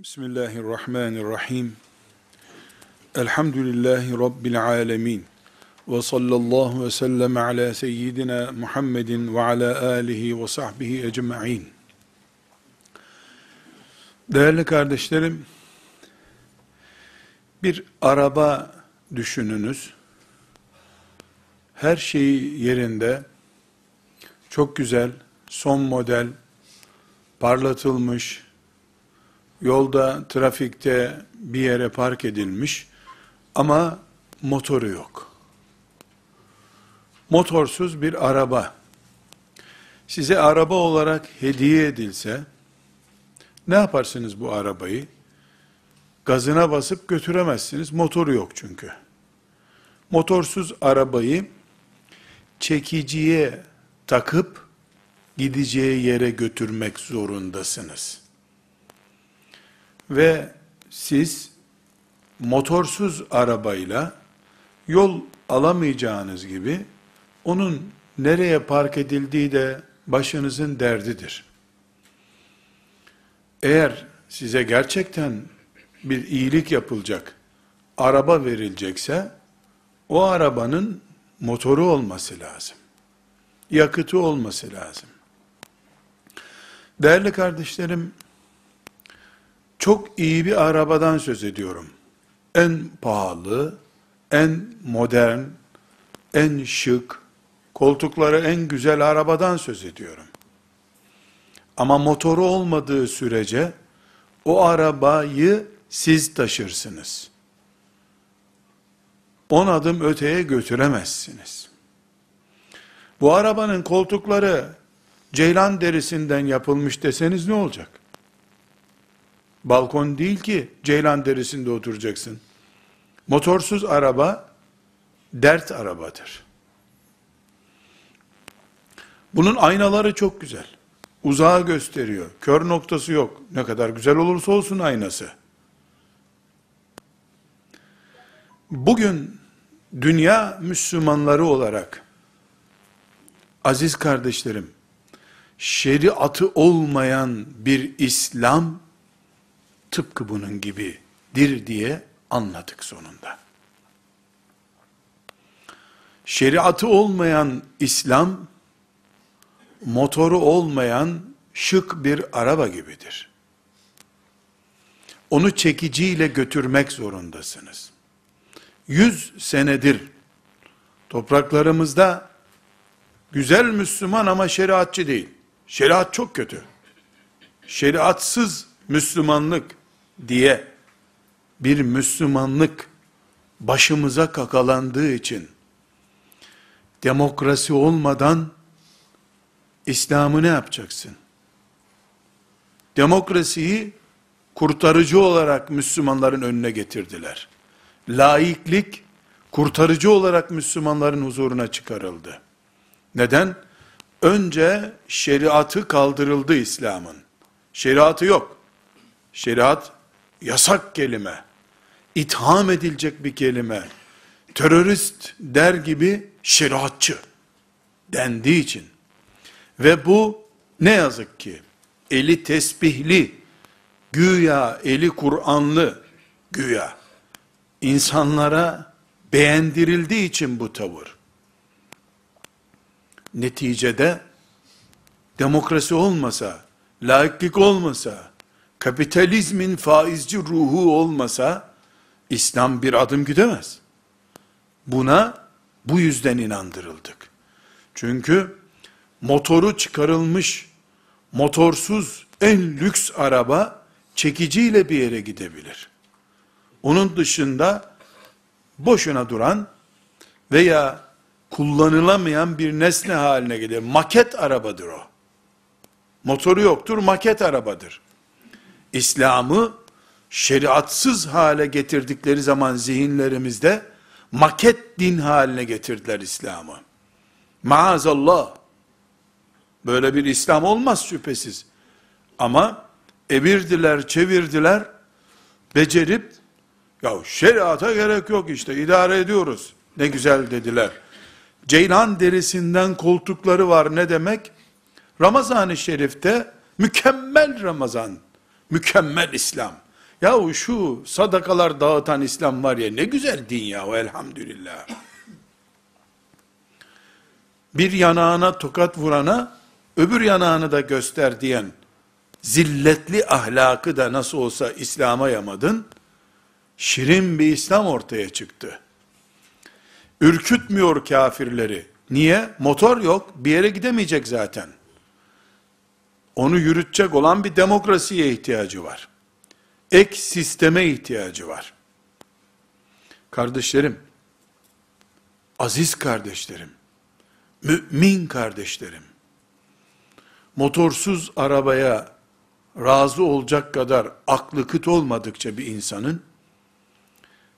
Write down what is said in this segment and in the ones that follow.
Bismillahirrahmanirrahim. Elhamdülillahi Rabbil alemin. Ve sallallahu ve sellem ala seyyidina Muhammedin ve ala alihi ve sahbihi ecma'in. Değerli kardeşlerim, bir araba düşününüz. Her şeyi yerinde, çok güzel, son model, parlatılmış, yolda, trafikte bir yere park edilmiş ama motoru yok. Motorsuz bir araba size araba olarak hediye edilse ne yaparsınız bu arabayı? Gazına basıp götüremezsiniz. Motoru yok çünkü. Motorsuz arabayı çekiciye takıp gideceği yere götürmek zorundasınız. Ve siz motorsuz arabayla yol alamayacağınız gibi onun nereye park edildiği de başınızın derdidir. Eğer size gerçekten bir iyilik yapılacak, araba verilecekse, o arabanın motoru olması lazım. Yakıtı olması lazım. Değerli kardeşlerim, çok iyi bir arabadan söz ediyorum. En pahalı, en modern, en şık, koltukları en güzel arabadan söz ediyorum. Ama motoru olmadığı sürece o arabayı siz taşırsınız. On adım öteye götüremezsiniz. Bu arabanın koltukları ceylan derisinden yapılmış deseniz ne olacak? Balkon değil ki ceylan derisinde oturacaksın. Motorsuz araba dert arabadır. Bunun aynaları çok güzel. Uzağa gösteriyor. Kör noktası yok. Ne kadar güzel olursa olsun aynası. Bugün dünya Müslümanları olarak aziz kardeşlerim şeriatı olmayan bir İslam tıpkı bunun gibidir diye anladık sonunda. Şeriatı olmayan İslam, motoru olmayan şık bir araba gibidir. Onu çekiciyle götürmek zorundasınız. Yüz senedir topraklarımızda güzel Müslüman ama şeriatçı değil. Şeriat çok kötü. Şeriatsız Müslümanlık diye bir Müslümanlık başımıza kakalandığı için demokrasi olmadan İslam'ı ne yapacaksın? Demokrasiyi kurtarıcı olarak Müslümanların önüne getirdiler. Laiklik kurtarıcı olarak Müslümanların huzuruna çıkarıldı. Neden? Önce şeriatı kaldırıldı İslam'ın. Şeriatı yok. Şeriat yasak kelime, itham edilecek bir kelime, terörist der gibi şeriatçı dendiği için ve bu ne yazık ki eli tesbihli, güya eli Kur'anlı, güya insanlara beğendirildiği için bu tavır. Neticede demokrasi olmasa, laiklik olmasa, kapitalizmin faizci ruhu olmasa, İslam bir adım gidemez. Buna bu yüzden inandırıldık. Çünkü motoru çıkarılmış, motorsuz en lüks araba çekiciyle bir yere gidebilir. Onun dışında boşuna duran veya kullanılamayan bir nesne haline gelir. Maket arabadır o. Motoru yoktur, maket arabadır. İslam'ı şeriatsız hale getirdikleri zaman zihinlerimizde maket din haline getirdiler İslam'ı. Maazallah. Böyle bir İslam olmaz şüphesiz. Ama evirdiler, çevirdiler, becerip, ya şeriata gerek yok işte, idare ediyoruz. Ne güzel dediler. Ceylan derisinden koltukları var ne demek? Ramazan-ı Şerif'te mükemmel Ramazan mükemmel İslam. Yahu şu sadakalar dağıtan İslam var ya ne güzel din ya elhamdülillah. Bir yanağına tokat vurana öbür yanağını da göster diyen zilletli ahlakı da nasıl olsa İslam'a yamadın. Şirin bir İslam ortaya çıktı. Ürkütmüyor kafirleri. Niye? Motor yok, bir yere gidemeyecek zaten. Onu yürütecek olan bir demokrasiye ihtiyacı var. Ek sisteme ihtiyacı var. Kardeşlerim, aziz kardeşlerim, mümin kardeşlerim, motorsuz arabaya razı olacak kadar aklı kıt olmadıkça bir insanın,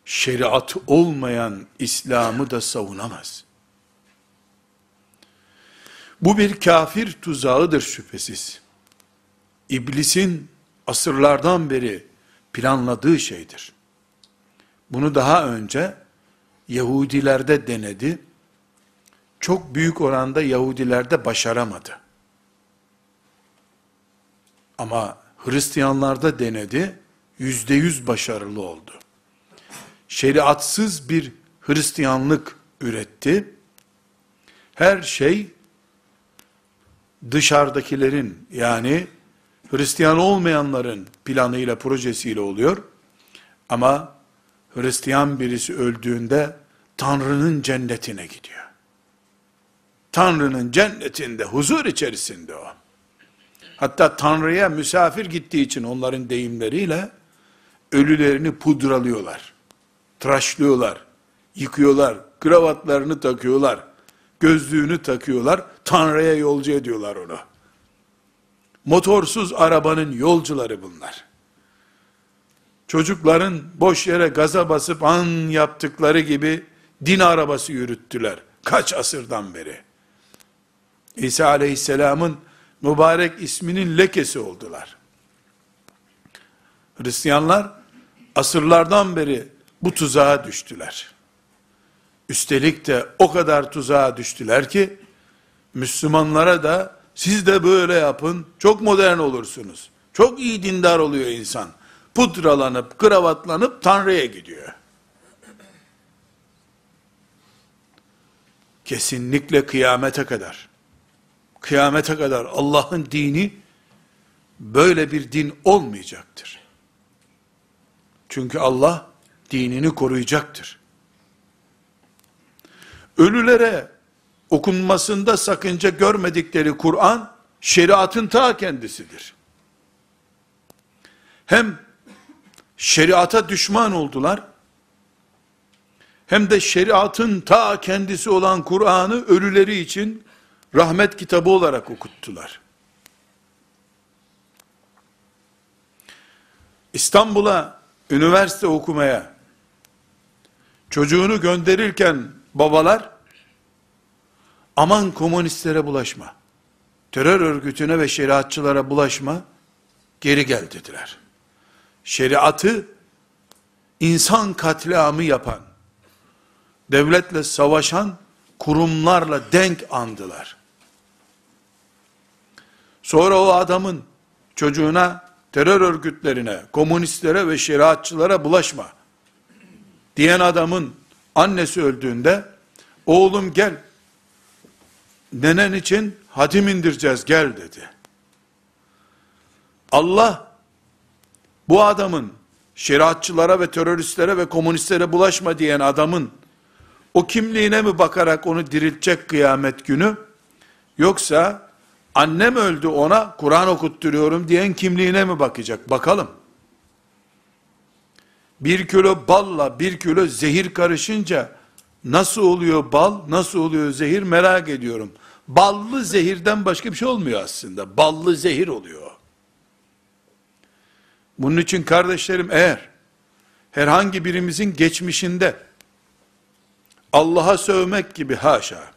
şeriat olmayan İslam'ı da savunamaz. Bu bir kafir tuzağıdır şüphesiz. İblisin asırlardan beri planladığı şeydir. Bunu daha önce Yahudilerde denedi. Çok büyük oranda Yahudilerde başaramadı. Ama Hristiyanlarda denedi, yüzde yüz başarılı oldu. Şeriatsız bir Hristiyanlık üretti. Her şey dışarıdakilerin yani Hristiyan olmayanların planıyla projesiyle oluyor. Ama Hristiyan birisi öldüğünde Tanrı'nın cennetine gidiyor. Tanrı'nın cennetinde, huzur içerisinde o. Hatta Tanrı'ya misafir gittiği için onların deyimleriyle ölülerini pudralıyorlar. Tıraşlıyorlar, yıkıyorlar, kravatlarını takıyorlar, gözlüğünü takıyorlar, Tanrı'ya yolcu ediyorlar onu. Motorsuz arabanın yolcuları bunlar. Çocukların boş yere gaza basıp an yaptıkları gibi din arabası yürüttüler. Kaç asırdan beri. İsa aleyhisselamın mübarek isminin lekesi oldular. Hristiyanlar asırlardan beri bu tuzağa düştüler. Üstelik de o kadar tuzağa düştüler ki Müslümanlara da siz de böyle yapın, çok modern olursunuz. Çok iyi dindar oluyor insan. Pudralanıp, kravatlanıp Tanrı'ya gidiyor. Kesinlikle kıyamete kadar, kıyamete kadar Allah'ın dini böyle bir din olmayacaktır. Çünkü Allah dinini koruyacaktır. Ölülere okunmasında sakınca görmedikleri Kur'an, şeriatın ta kendisidir. Hem şeriata düşman oldular, hem de şeriatın ta kendisi olan Kur'an'ı ölüleri için rahmet kitabı olarak okuttular. İstanbul'a üniversite okumaya çocuğunu gönderirken babalar aman komünistlere bulaşma, terör örgütüne ve şeriatçılara bulaşma, geri gel dediler. Şeriatı, insan katliamı yapan, devletle savaşan kurumlarla denk andılar. Sonra o adamın çocuğuna, terör örgütlerine, komünistlere ve şeriatçılara bulaşma diyen adamın annesi öldüğünde, oğlum gel, nenen için hatim indireceğiz gel dedi. Allah bu adamın şeriatçılara ve teröristlere ve komünistlere bulaşma diyen adamın o kimliğine mi bakarak onu diriltecek kıyamet günü yoksa annem öldü ona Kur'an okutturuyorum diyen kimliğine mi bakacak bakalım. Bir kilo balla bir kilo zehir karışınca nasıl oluyor bal nasıl oluyor zehir merak ediyorum. Ballı zehirden başka bir şey olmuyor aslında. Ballı zehir oluyor. Bunun için kardeşlerim eğer herhangi birimizin geçmişinde Allah'a sövmek gibi haşa,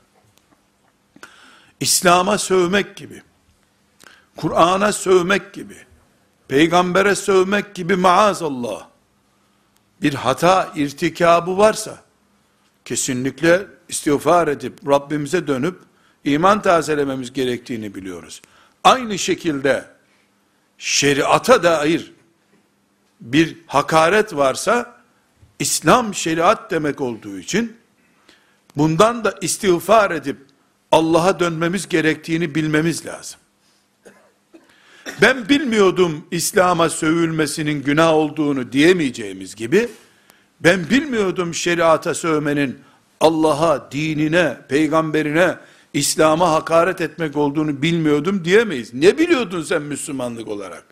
İslam'a sövmek gibi, Kur'an'a sövmek gibi, peygambere sövmek gibi maazallah, bir hata irtikabı varsa, kesinlikle istiğfar edip Rabbimize dönüp iman tazelememiz gerektiğini biliyoruz. Aynı şekilde şeriata dair bir hakaret varsa İslam şeriat demek olduğu için bundan da istiğfar edip Allah'a dönmemiz gerektiğini bilmemiz lazım. Ben bilmiyordum İslam'a sövülmesinin günah olduğunu diyemeyeceğimiz gibi ben bilmiyordum şeriata sövmenin Allah'a, dinine, peygamberine, İslam'a hakaret etmek olduğunu bilmiyordum diyemeyiz. Ne biliyordun sen Müslümanlık olarak?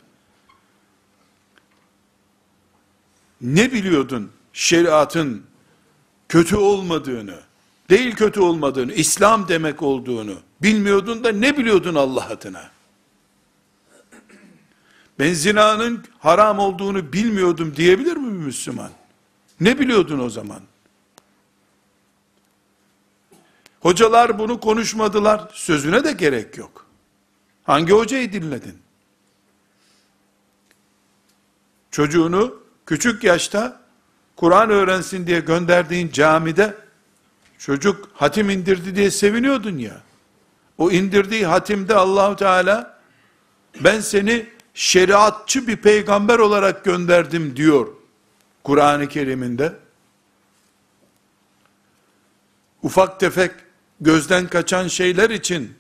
Ne biliyordun şeriatın kötü olmadığını, değil kötü olmadığını, İslam demek olduğunu bilmiyordun da ne biliyordun Allah adına? Ben zinanın haram olduğunu bilmiyordum diyebilir mi bir Müslüman? Ne biliyordun o zaman? Hocalar bunu konuşmadılar. Sözüne de gerek yok. Hangi hocayı dinledin? Çocuğunu küçük yaşta Kur'an öğrensin diye gönderdiğin camide çocuk hatim indirdi diye seviniyordun ya. O indirdiği hatimde Allahu Teala ben seni şeriatçı bir peygamber olarak gönderdim diyor Kur'an-ı Kerim'inde. Ufak tefek gözden kaçan şeyler için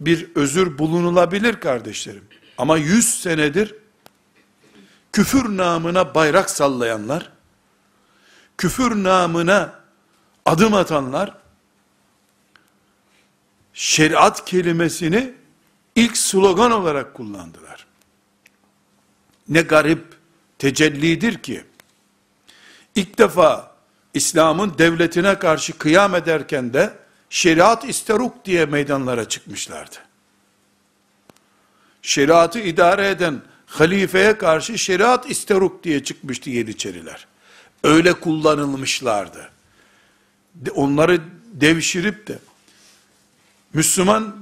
bir özür bulunulabilir kardeşlerim. Ama yüz senedir küfür namına bayrak sallayanlar, küfür namına adım atanlar, şeriat kelimesini ilk slogan olarak kullandılar. Ne garip tecellidir ki, ilk defa İslam'ın devletine karşı kıyam ederken de, şeriat isteruk diye meydanlara çıkmışlardı. Şeriatı idare eden halifeye karşı şeriat isteruk diye çıkmıştı Yeniçeriler. Öyle kullanılmışlardı. Onları devşirip de Müslüman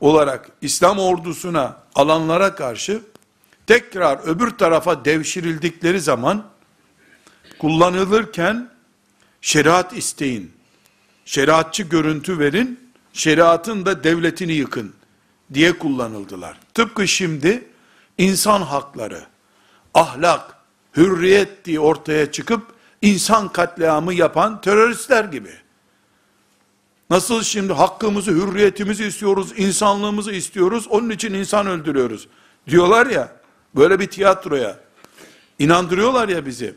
olarak İslam ordusuna alanlara karşı tekrar öbür tarafa devşirildikleri zaman kullanılırken şeriat isteyin, şeriatçı görüntü verin, şeriatın da devletini yıkın diye kullanıldılar. Tıpkı şimdi insan hakları, ahlak, hürriyet diye ortaya çıkıp insan katliamı yapan teröristler gibi. Nasıl şimdi hakkımızı, hürriyetimizi istiyoruz, insanlığımızı istiyoruz, onun için insan öldürüyoruz. Diyorlar ya, böyle bir tiyatroya, inandırıyorlar ya bizi.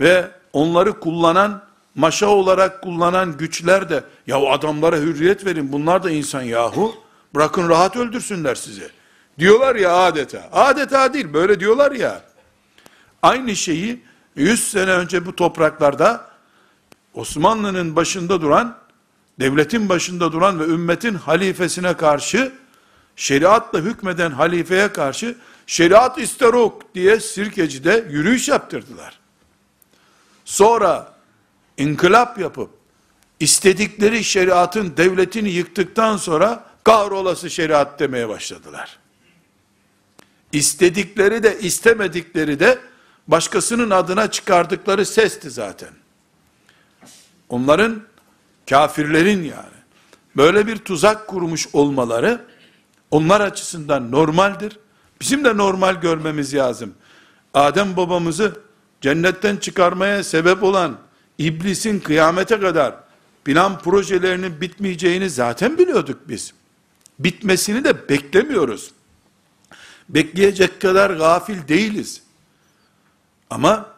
Ve onları kullanan, maşa olarak kullanan güçler de, ya adamlara hürriyet verin, bunlar da insan yahu, bırakın rahat öldürsünler sizi. Diyorlar ya adeta. Adeta değil, böyle diyorlar ya. Aynı şeyi 100 sene önce bu topraklarda Osmanlı'nın başında duran, devletin başında duran ve ümmetin halifesine karşı, şeriatla hükmeden halifeye karşı, şeriat isterok diye Sirkeci'de yürüyüş yaptırdılar. Sonra inkılap yapıp, istedikleri şeriatın devletini yıktıktan sonra, kahrolası şeriat demeye başladılar. İstedikleri de istemedikleri de başkasının adına çıkardıkları sesti zaten. Onların kafirlerin yani böyle bir tuzak kurmuş olmaları onlar açısından normaldir. Bizim de normal görmemiz lazım. Adem babamızı cennetten çıkarmaya sebep olan iblisin kıyamete kadar plan projelerinin bitmeyeceğini zaten biliyorduk biz. Bitmesini de beklemiyoruz. Bekleyecek kadar gafil değiliz. Ama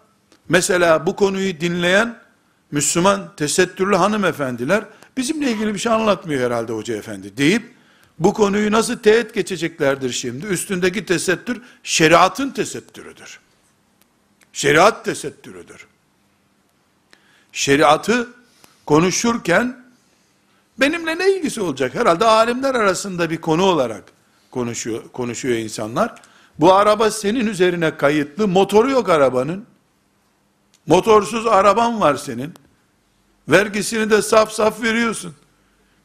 mesela bu konuyu dinleyen Müslüman tesettürlü hanımefendiler bizimle ilgili bir şey anlatmıyor herhalde hoca efendi deyip bu konuyu nasıl teğet geçeceklerdir şimdi? Üstündeki tesettür şeriatın tesettürüdür. Şeriat tesettürüdür. Şeriatı konuşurken benimle ne ilgisi olacak? Herhalde alimler arasında bir konu olarak konuşuyor, konuşuyor insanlar. Bu araba senin üzerine kayıtlı, motoru yok arabanın. Motorsuz araban var senin. Vergisini de saf saf veriyorsun.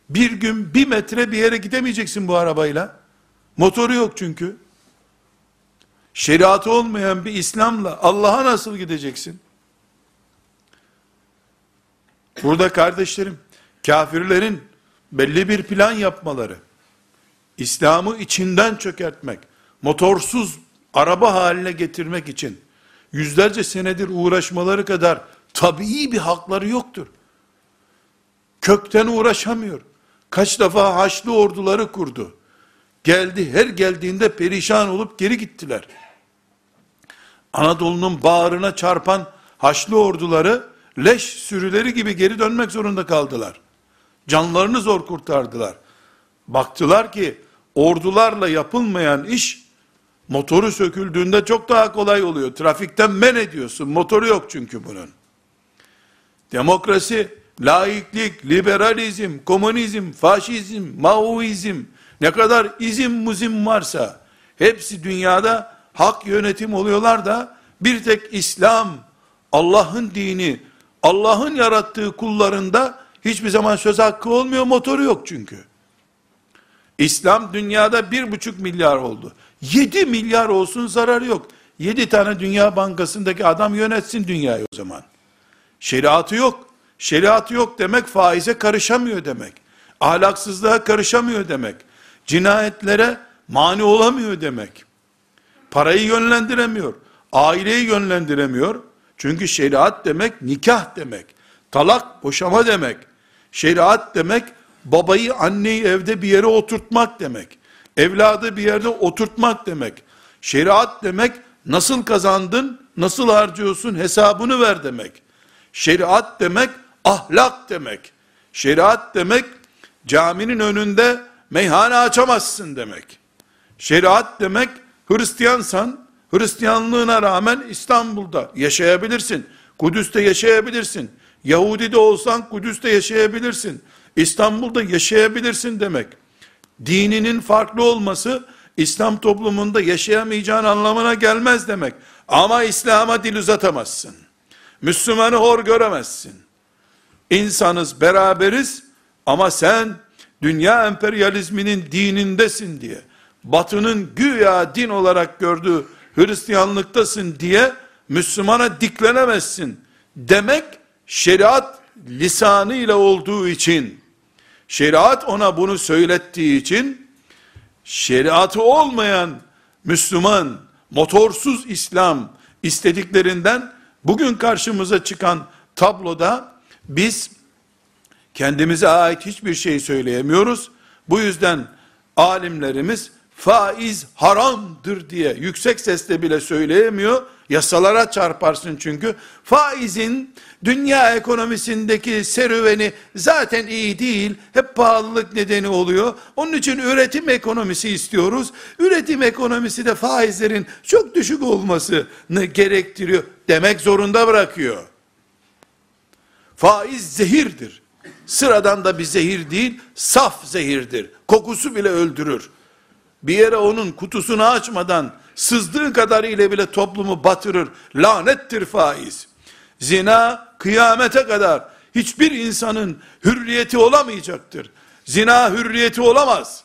Bir gün bir metre bir yere gidemeyeceksin bu arabayla. Motoru yok çünkü. Şeriatı olmayan bir İslam'la Allah'a nasıl gideceksin? Burada kardeşlerim, kafirlerin belli bir plan yapmaları, İslam'ı içinden çökertmek, motorsuz araba haline getirmek için yüzlerce senedir uğraşmaları kadar tabii bir hakları yoktur. Kökten uğraşamıyor. Kaç defa Haçlı orduları kurdu. Geldi, her geldiğinde perişan olup geri gittiler. Anadolu'nun bağrına çarpan Haçlı orduları leş sürüleri gibi geri dönmek zorunda kaldılar. Canlarını zor kurtardılar. Baktılar ki ordularla yapılmayan iş motoru söküldüğünde çok daha kolay oluyor. Trafikten men ediyorsun. Motoru yok çünkü bunun. Demokrasi, laiklik, liberalizm, komünizm, faşizm, maoizm, ne kadar izim muzim varsa hepsi dünyada hak yönetim oluyorlar da bir tek İslam, Allah'ın dini, Allah'ın yarattığı kullarında hiçbir zaman söz hakkı olmuyor, motoru yok çünkü. İslam dünyada bir buçuk milyar oldu. Yedi milyar olsun zararı yok. Yedi tane Dünya Bankası'ndaki adam yönetsin dünyayı o zaman. Şeriatı yok. Şeriatı yok demek faize karışamıyor demek. Ahlaksızlığa karışamıyor demek. Cinayetlere mani olamıyor demek. Parayı yönlendiremiyor. Aileyi yönlendiremiyor. Çünkü şeriat demek nikah demek. Talak boşama demek. Şeriat demek babayı anneyi evde bir yere oturtmak demek. Evladı bir yerde oturtmak demek. Şeriat demek nasıl kazandın, nasıl harcıyorsun hesabını ver demek. Şeriat demek ahlak demek. Şeriat demek caminin önünde meyhane açamazsın demek. Şeriat demek Hristiyansan Hristiyanlığına rağmen İstanbul'da yaşayabilirsin. Kudüs'te yaşayabilirsin. Yahudi de olsan Kudüs'te yaşayabilirsin. İstanbul'da yaşayabilirsin demek. Dininin farklı olması İslam toplumunda yaşayamayacağın anlamına gelmez demek. Ama İslam'a dil uzatamazsın. Müslümanı hor göremezsin. İnsanız, beraberiz ama sen dünya emperyalizminin dinindesin diye, batının güya din olarak gördüğü Hristiyanlıktasın diye Müslümana diklenemezsin demek şeriat lisanı ile olduğu için şeriat ona bunu söylettiği için şeriatı olmayan Müslüman motorsuz İslam istediklerinden bugün karşımıza çıkan tabloda biz kendimize ait hiçbir şey söyleyemiyoruz. Bu yüzden alimlerimiz faiz haramdır diye yüksek sesle bile söyleyemiyor. Yasalara çarparsın çünkü. Faizin dünya ekonomisindeki serüveni zaten iyi değil. Hep pahalılık nedeni oluyor. Onun için üretim ekonomisi istiyoruz. Üretim ekonomisi de faizlerin çok düşük olmasını gerektiriyor. Demek zorunda bırakıyor. Faiz zehirdir. Sıradan da bir zehir değil, saf zehirdir. Kokusu bile öldürür bir yere onun kutusunu açmadan sızdığı kadar ile bile toplumu batırır. Lanettir faiz. Zina kıyamete kadar hiçbir insanın hürriyeti olamayacaktır. Zina hürriyeti olamaz.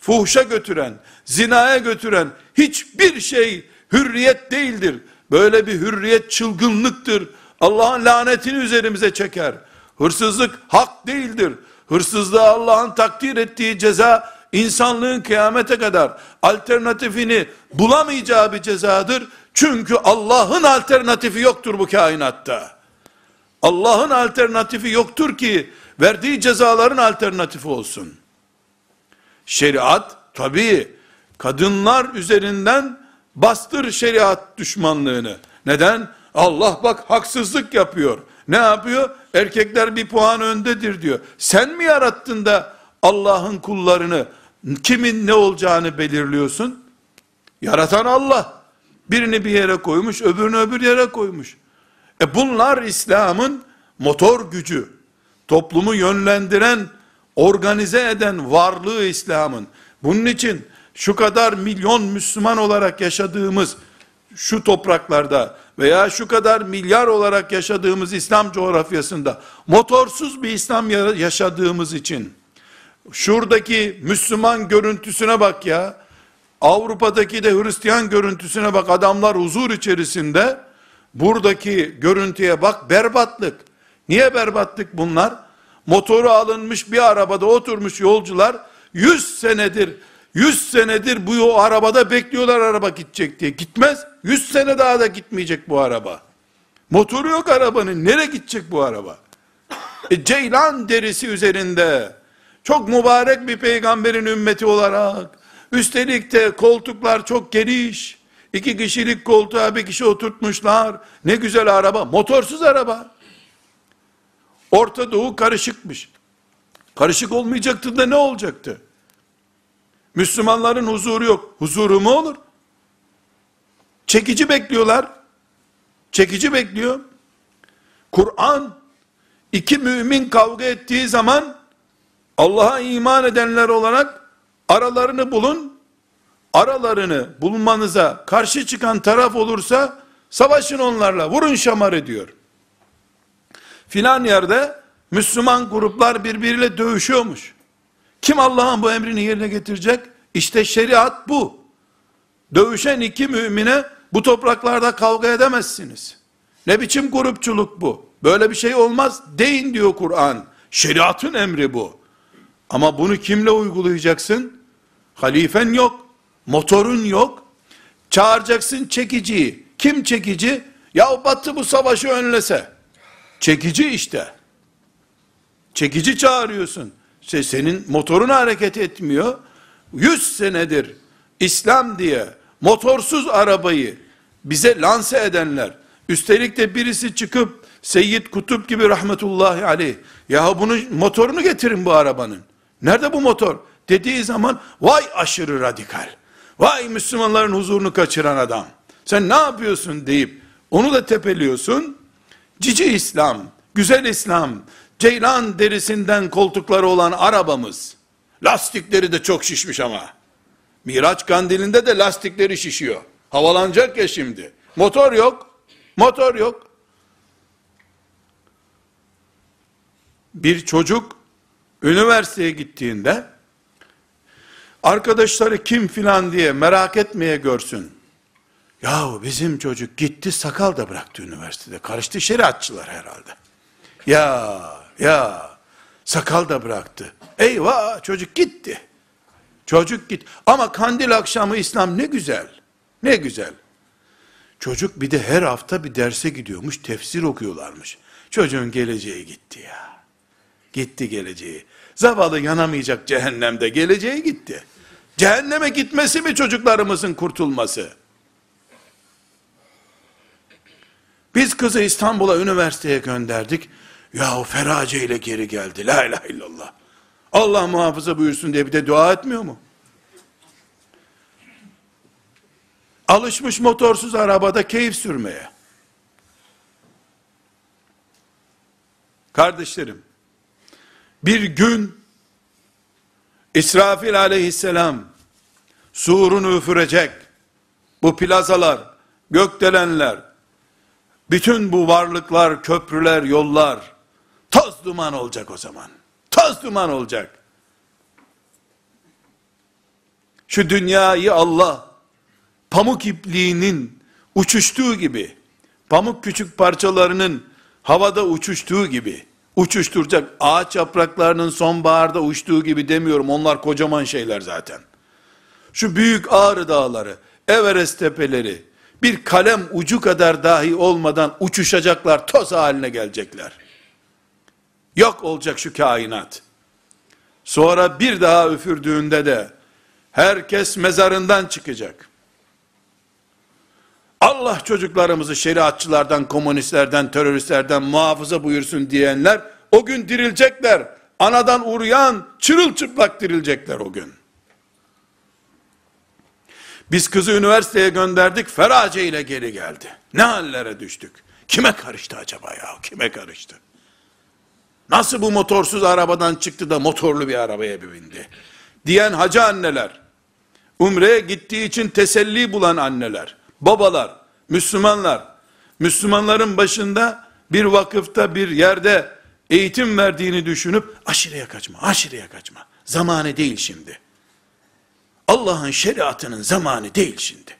Fuhşa götüren, zinaya götüren hiçbir şey hürriyet değildir. Böyle bir hürriyet çılgınlıktır. Allah'ın lanetini üzerimize çeker. Hırsızlık hak değildir. Hırsızlığa Allah'ın takdir ettiği ceza insanlığın kıyamete kadar alternatifini bulamayacağı bir cezadır. Çünkü Allah'ın alternatifi yoktur bu kainatta. Allah'ın alternatifi yoktur ki verdiği cezaların alternatifi olsun. Şeriat tabi kadınlar üzerinden bastır şeriat düşmanlığını. Neden? Allah bak haksızlık yapıyor. Ne yapıyor? Erkekler bir puan öndedir diyor. Sen mi yarattın da Allah'ın kullarını kimin ne olacağını belirliyorsun. Yaratan Allah. Birini bir yere koymuş, öbürünü öbür yere koymuş. E bunlar İslam'ın motor gücü. Toplumu yönlendiren, organize eden varlığı İslam'ın. Bunun için şu kadar milyon Müslüman olarak yaşadığımız şu topraklarda veya şu kadar milyar olarak yaşadığımız İslam coğrafyasında motorsuz bir İslam yaşadığımız için Şuradaki Müslüman görüntüsüne bak ya. Avrupa'daki de Hristiyan görüntüsüne bak. Adamlar huzur içerisinde. Buradaki görüntüye bak berbatlık. Niye berbatlık bunlar? Motoru alınmış bir arabada oturmuş yolcular 100 senedir 100 senedir bu arabada bekliyorlar araba gidecek diye. Gitmez. 100 sene daha da gitmeyecek bu araba. Motoru yok arabanın. Nereye gidecek bu araba? E, ceylan derisi üzerinde çok mübarek bir peygamberin ümmeti olarak üstelik de koltuklar çok geniş. iki kişilik koltuğa bir kişi oturtmuşlar. Ne güzel araba. Motorsuz araba. Orta Doğu karışıkmış. Karışık olmayacaktı da ne olacaktı? Müslümanların huzuru yok. Huzuru mu olur? Çekici bekliyorlar. Çekici bekliyor. Kur'an iki mümin kavga ettiği zaman Allah'a iman edenler olarak aralarını bulun. Aralarını bulmanıza karşı çıkan taraf olursa savaşın onlarla. Vurun şamarı diyor. Filan yerde Müslüman gruplar birbiriyle dövüşüyormuş. Kim Allah'ın bu emrini yerine getirecek? İşte şeriat bu. Dövüşen iki mümine bu topraklarda kavga edemezsiniz. Ne biçim grupçuluk bu? Böyle bir şey olmaz. Deyin diyor Kur'an. Şeriatın emri bu. Ama bunu kimle uygulayacaksın? Halifen yok. Motorun yok. Çağıracaksın çekiciyi. Kim çekici? Ya batı bu savaşı önlese. Çekici işte. Çekici çağırıyorsun. İşte senin motorun hareket etmiyor. 100 senedir İslam diye motorsuz arabayı bize lanse edenler, üstelik de birisi çıkıp Seyyid Kutup gibi rahmetullahi aleyh, ya bunu motorunu getirin bu arabanın. Nerede bu motor? Dediği zaman, vay aşırı radikal, vay Müslümanların huzurunu kaçıran adam, sen ne yapıyorsun deyip, onu da tepeliyorsun, cici İslam, güzel İslam, ceylan derisinden koltukları olan arabamız, lastikleri de çok şişmiş ama, Miraç kandilinde de lastikleri şişiyor. Havalanacak ya şimdi. Motor yok. Motor yok. Bir çocuk üniversiteye gittiğinde arkadaşları kim filan diye merak etmeye görsün. Yahu bizim çocuk gitti sakal da bıraktı üniversitede. Karıştı şeriatçılar herhalde. Ya ya sakal da bıraktı. Eyvah çocuk gitti. Çocuk git. Ama kandil akşamı İslam ne güzel. Ne güzel. Çocuk bir de her hafta bir derse gidiyormuş, tefsir okuyorlarmış. Çocuğun geleceği gitti ya. Gitti geleceği. Zavallı yanamayacak cehennemde, geleceği gitti. Cehenneme gitmesi mi çocuklarımızın kurtulması? Biz kızı İstanbul'a üniversiteye gönderdik. Ya o ferace ile geri geldi. La ilahe illallah. Allah muhafaza buyursun diye bir de dua etmiyor mu? Alışmış motorsuz arabada keyif sürmeye. Kardeşlerim, bir gün İsrafil aleyhisselam surunu üfürecek. Bu plazalar, gökdelenler, bütün bu varlıklar, köprüler, yollar toz duman olacak o zaman. Toz duman olacak. Şu dünyayı Allah pamuk ipliğinin uçuştuğu gibi, pamuk küçük parçalarının havada uçuştuğu gibi, uçuşturacak. Ağaç yapraklarının sonbaharda uçtuğu gibi demiyorum. Onlar kocaman şeyler zaten. Şu büyük Ağrı dağları, Everest tepeleri, bir kalem ucu kadar dahi olmadan uçuşacaklar, toz haline gelecekler. Yok olacak şu kainat. Sonra bir daha üfürdüğünde de herkes mezarından çıkacak. Allah çocuklarımızı şeriatçılardan, komünistlerden, teröristlerden muhafaza buyursun diyenler o gün dirilecekler. Anadan uğrayan çırılçıplak dirilecekler o gün. Biz kızı üniversiteye gönderdik, ferace ile geri geldi. Ne hallere düştük? Kime karıştı acaba ya? Kime karıştı? Nasıl bu motorsuz arabadan çıktı da motorlu bir arabaya bindi? Diyen hacı anneler, umreye gittiği için teselli bulan anneler, babalar, Müslümanlar, Müslümanların başında bir vakıfta bir yerde eğitim verdiğini düşünüp aşırıya kaçma, aşırıya kaçma. Zamanı değil şimdi. Allah'ın şeriatının zamanı değil şimdi.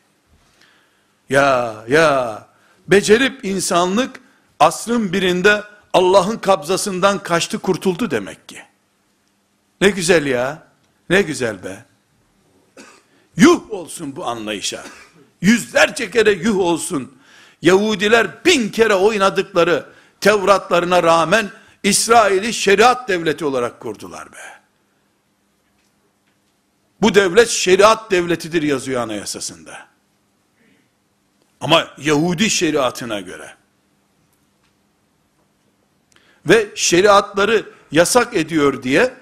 Ya ya becerip insanlık asrın birinde Allah'ın kabzasından kaçtı kurtuldu demek ki. Ne güzel ya. Ne güzel be. Yuh olsun bu anlayışa. Yüzlerce kere yuh olsun. Yahudiler bin kere oynadıkları Tevratlarına rağmen İsrail'i şeriat devleti olarak kurdular be. Bu devlet şeriat devletidir yazıyor anayasasında. Ama Yahudi şeriatına göre. Ve şeriatları yasak ediyor diye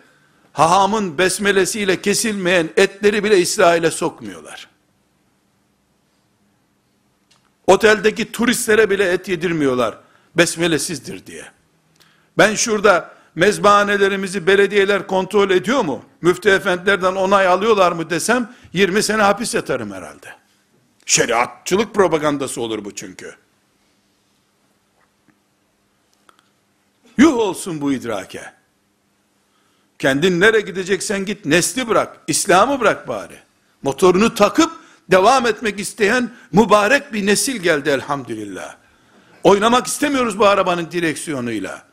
hahamın besmelesiyle kesilmeyen etleri bile İsrail'e sokmuyorlar. Oteldeki turistlere bile et yedirmiyorlar. Besmelesizdir diye. Ben şurada mezbahanelerimizi belediyeler kontrol ediyor mu? Müftü efendilerden onay alıyorlar mı desem 20 sene hapis yatarım herhalde. Şeriatçılık propagandası olur bu çünkü. Yuh olsun bu idrake. Kendin nereye gideceksen git, nesli bırak, İslam'ı bırak bari. Motorunu takıp devam etmek isteyen mübarek bir nesil geldi elhamdülillah. Oynamak istemiyoruz bu arabanın direksiyonuyla.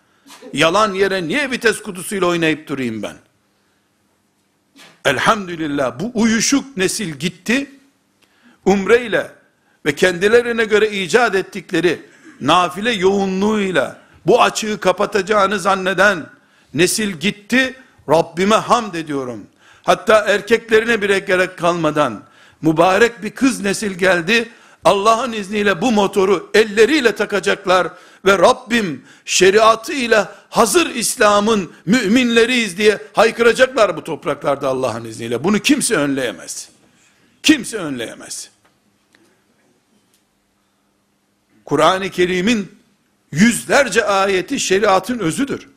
Yalan yere niye vites kutusuyla oynayıp durayım ben? Elhamdülillah bu uyuşuk nesil gitti. Umre ile ve kendilerine göre icat ettikleri nafile yoğunluğuyla bu açığı kapatacağını zanneden nesil gitti. Rabbime hamd ediyorum. Hatta erkeklerine bile gerek kalmadan mübarek bir kız nesil geldi. Allah'ın izniyle bu motoru elleriyle takacaklar ve Rabbim şeriatıyla hazır İslam'ın müminleriyiz diye haykıracaklar bu topraklarda Allah'ın izniyle. Bunu kimse önleyemez. Kimse önleyemez. Kur'an-ı Kerim'in yüzlerce ayeti şeriatın özüdür.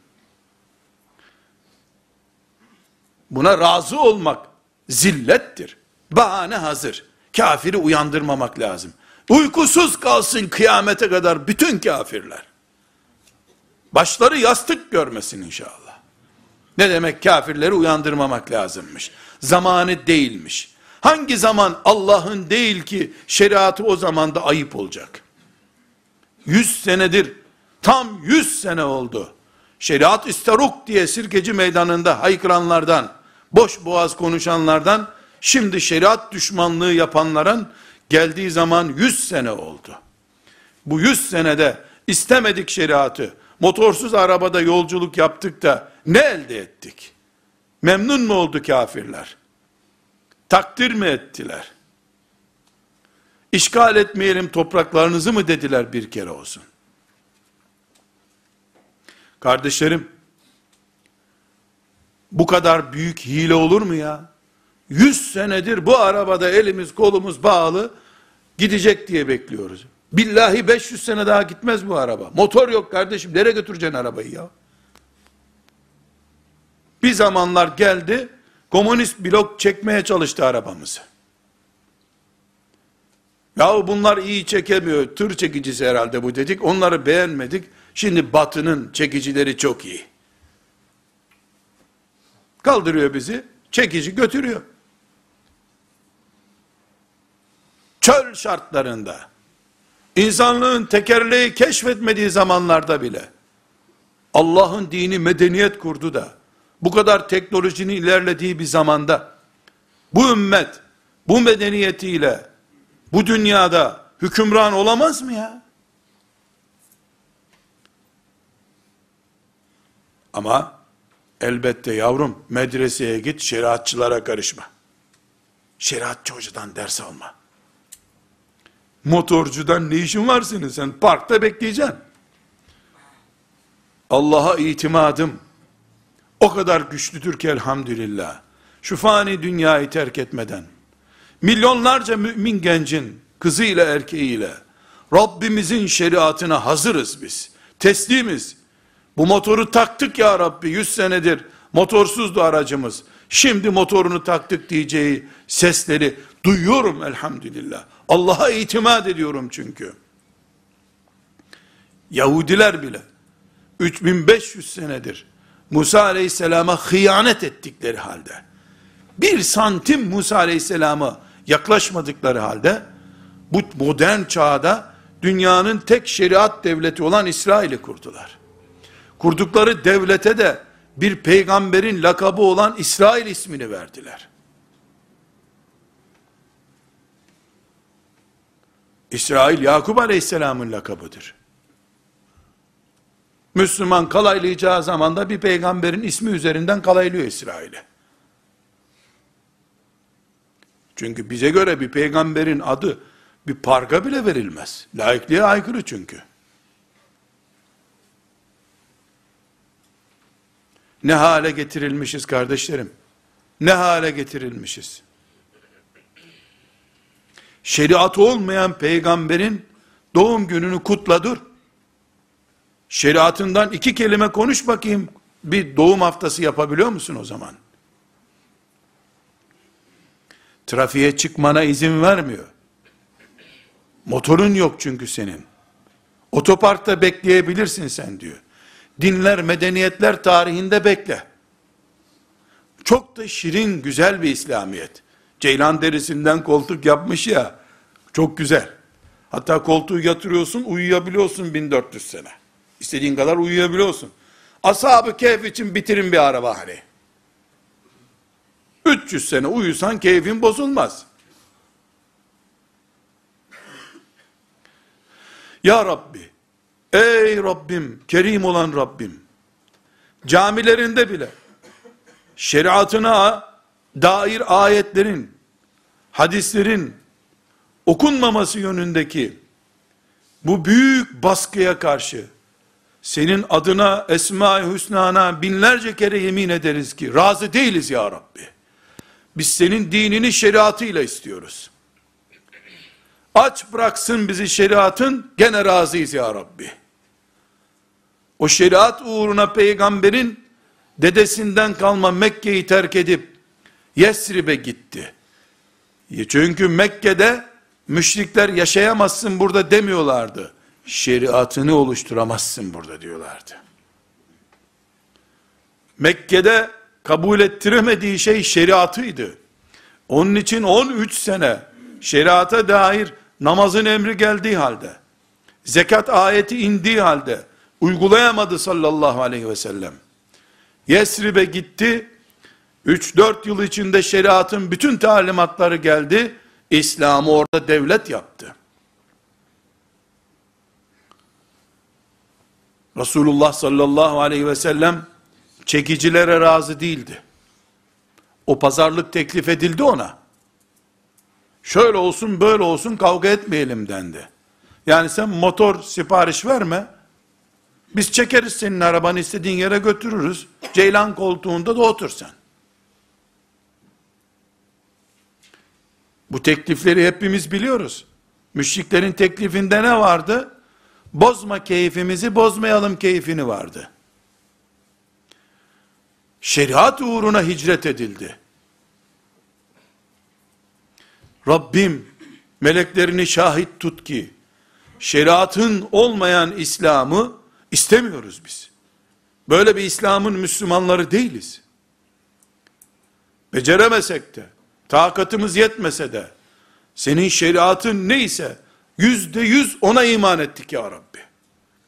Buna razı olmak zillettir. Bahane hazır. Kafiri uyandırmamak lazım. Uykusuz kalsın kıyamete kadar bütün kafirler. Başları yastık görmesin inşallah. Ne demek kafirleri uyandırmamak lazımmış. Zamanı değilmiş. Hangi zaman Allah'ın değil ki şeriatı o zaman da ayıp olacak. Yüz senedir, tam yüz sene oldu. Şeriat isteruk diye sirkeci meydanında haykıranlardan, boş boğaz konuşanlardan, şimdi şeriat düşmanlığı yapanların geldiği zaman 100 sene oldu. Bu 100 senede istemedik şeriatı, motorsuz arabada yolculuk yaptık da ne elde ettik? Memnun mu oldu kafirler? Takdir mi ettiler? İşgal etmeyelim topraklarınızı mı dediler bir kere olsun? Kardeşlerim, bu kadar büyük hile olur mu ya? Yüz senedir bu arabada elimiz kolumuz bağlı gidecek diye bekliyoruz. Billahi 500 sene daha gitmez bu araba. Motor yok kardeşim. Nereye götüreceksin arabayı ya? Bir zamanlar geldi, komünist blok çekmeye çalıştı arabamızı. Yahu bunlar iyi çekemiyor, tır çekicisi herhalde bu dedik, onları beğenmedik. Şimdi batının çekicileri çok iyi. Kaldırıyor bizi, çekici götürüyor. Çöl şartlarında, insanlığın tekerleği keşfetmediği zamanlarda bile, Allah'ın dini medeniyet kurdu da, bu kadar teknolojinin ilerlediği bir zamanda, bu ümmet, bu medeniyetiyle, bu dünyada hükümran olamaz mı ya? Ama, elbette yavrum, medreseye git, şeriatçılara karışma. Şeriatçı hocadan ders alma. Motorcudan ne işin var senin? Sen parkta bekleyeceksin. Allah'a itimadım o kadar güçlüdür ki elhamdülillah. Şu fani dünyayı terk etmeden, milyonlarca mümin gencin kızıyla erkeğiyle, Rabbimizin şeriatına hazırız biz. Teslimiz. Bu motoru taktık ya Rabbi 100 senedir motorsuzdu aracımız. Şimdi motorunu taktık diyeceği sesleri duyuyorum elhamdülillah. Allah'a itimat ediyorum çünkü. Yahudiler bile 3500 senedir Musa aleyhisselama hıyanet ettikleri halde bir santim Musa aleyhisselama yaklaşmadıkları halde bu modern çağda dünyanın tek şeriat devleti olan İsrail'i kurdular. Kurdukları devlete de bir peygamberin lakabı olan İsrail ismini verdiler. İsrail Yakup Aleyhisselam'ın lakabıdır. Müslüman kalaylayacağı zaman da bir peygamberin ismi üzerinden kalaylıyor İsrail'e. Çünkü bize göre bir peygamberin adı bir parka bile verilmez. Laikliğe aykırı çünkü. Ne hale getirilmişiz kardeşlerim. Ne hale getirilmişiz. Şeriatı olmayan peygamberin doğum gününü kutla dur. Şeriatından iki kelime konuş bakayım. Bir doğum haftası yapabiliyor musun o zaman? Trafiğe çıkmana izin vermiyor. Motorun yok çünkü senin. Otoparkta bekleyebilirsin sen diyor. Dinler, medeniyetler tarihinde bekle. Çok da şirin, güzel bir İslamiyet. Ceylan derisinden koltuk yapmış ya, çok güzel. Hatta koltuğu yatırıyorsun, uyuyabiliyorsun 1400 sene. İstediğin kadar uyuyabiliyorsun. Ashab-ı keyif için bitirin bir araba hani. 300 sene uyusan keyfin bozulmaz. Ya Rabbi, ey Rabbim, kerim olan Rabbim, camilerinde bile, şeriatına dair ayetlerin, hadislerin okunmaması yönündeki bu büyük baskıya karşı senin adına Esma-i Hüsna'na binlerce kere yemin ederiz ki razı değiliz ya Rabbi. Biz senin dinini şeriatıyla istiyoruz. Aç bıraksın bizi şeriatın gene razıyız ya Rabbi. O şeriat uğruna peygamberin dedesinden kalma Mekke'yi terk edip Yesrib'e gitti. Çünkü Mekke'de müşrikler yaşayamazsın burada demiyorlardı. Şeriatını oluşturamazsın burada diyorlardı. Mekke'de kabul ettiremediği şey şeriatıydı. Onun için 13 sene şeriata dair namazın emri geldiği halde, zekat ayeti indiği halde, uygulayamadı sallallahu aleyhi ve sellem. Yesrib'e gitti, 3-4 yıl içinde şeriatın bütün talimatları geldi, İslam'ı orada devlet yaptı. Resulullah sallallahu aleyhi ve sellem çekicilere razı değildi. O pazarlık teklif edildi ona. Şöyle olsun böyle olsun kavga etmeyelim dendi. Yani sen motor sipariş verme. Biz çekeriz senin arabanı istediğin yere götürürüz. Ceylan koltuğunda da otur sen. Bu teklifleri hepimiz biliyoruz. Müşriklerin teklifinde ne vardı? Bozma keyfimizi, bozmayalım keyfini vardı. Şeriat uğruna hicret edildi. Rabbim meleklerini şahit tut ki şeriatın olmayan İslam'ı istemiyoruz biz. Böyle bir İslam'ın Müslümanları değiliz. Beceremesek de, takatımız yetmese de, senin şeriatın neyse, yüzde yüz ona iman ettik ya Rabbi.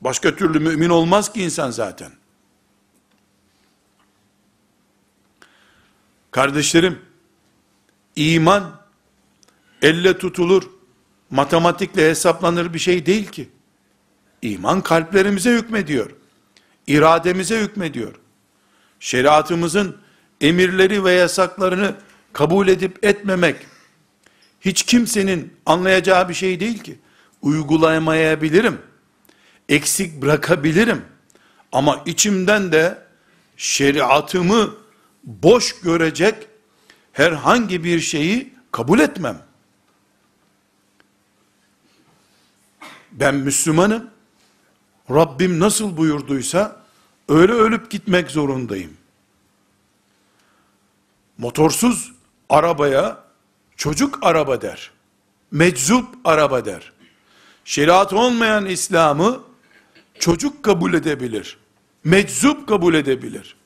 Başka türlü mümin olmaz ki insan zaten. Kardeşlerim, iman, elle tutulur, matematikle hesaplanır bir şey değil ki. İman kalplerimize hükmediyor. İrademize hükmediyor. Şeriatımızın emirleri ve yasaklarını kabul edip etmemek, hiç kimsenin anlayacağı bir şey değil ki. Uygulayamayabilirim. Eksik bırakabilirim. Ama içimden de şeriatımı boş görecek herhangi bir şeyi kabul etmem. Ben Müslümanım. Rabbim nasıl buyurduysa öyle ölüp gitmek zorundayım. Motorsuz arabaya çocuk araba der. Meczup araba der. Şeriat olmayan İslam'ı çocuk kabul edebilir. Meczup kabul edebilir.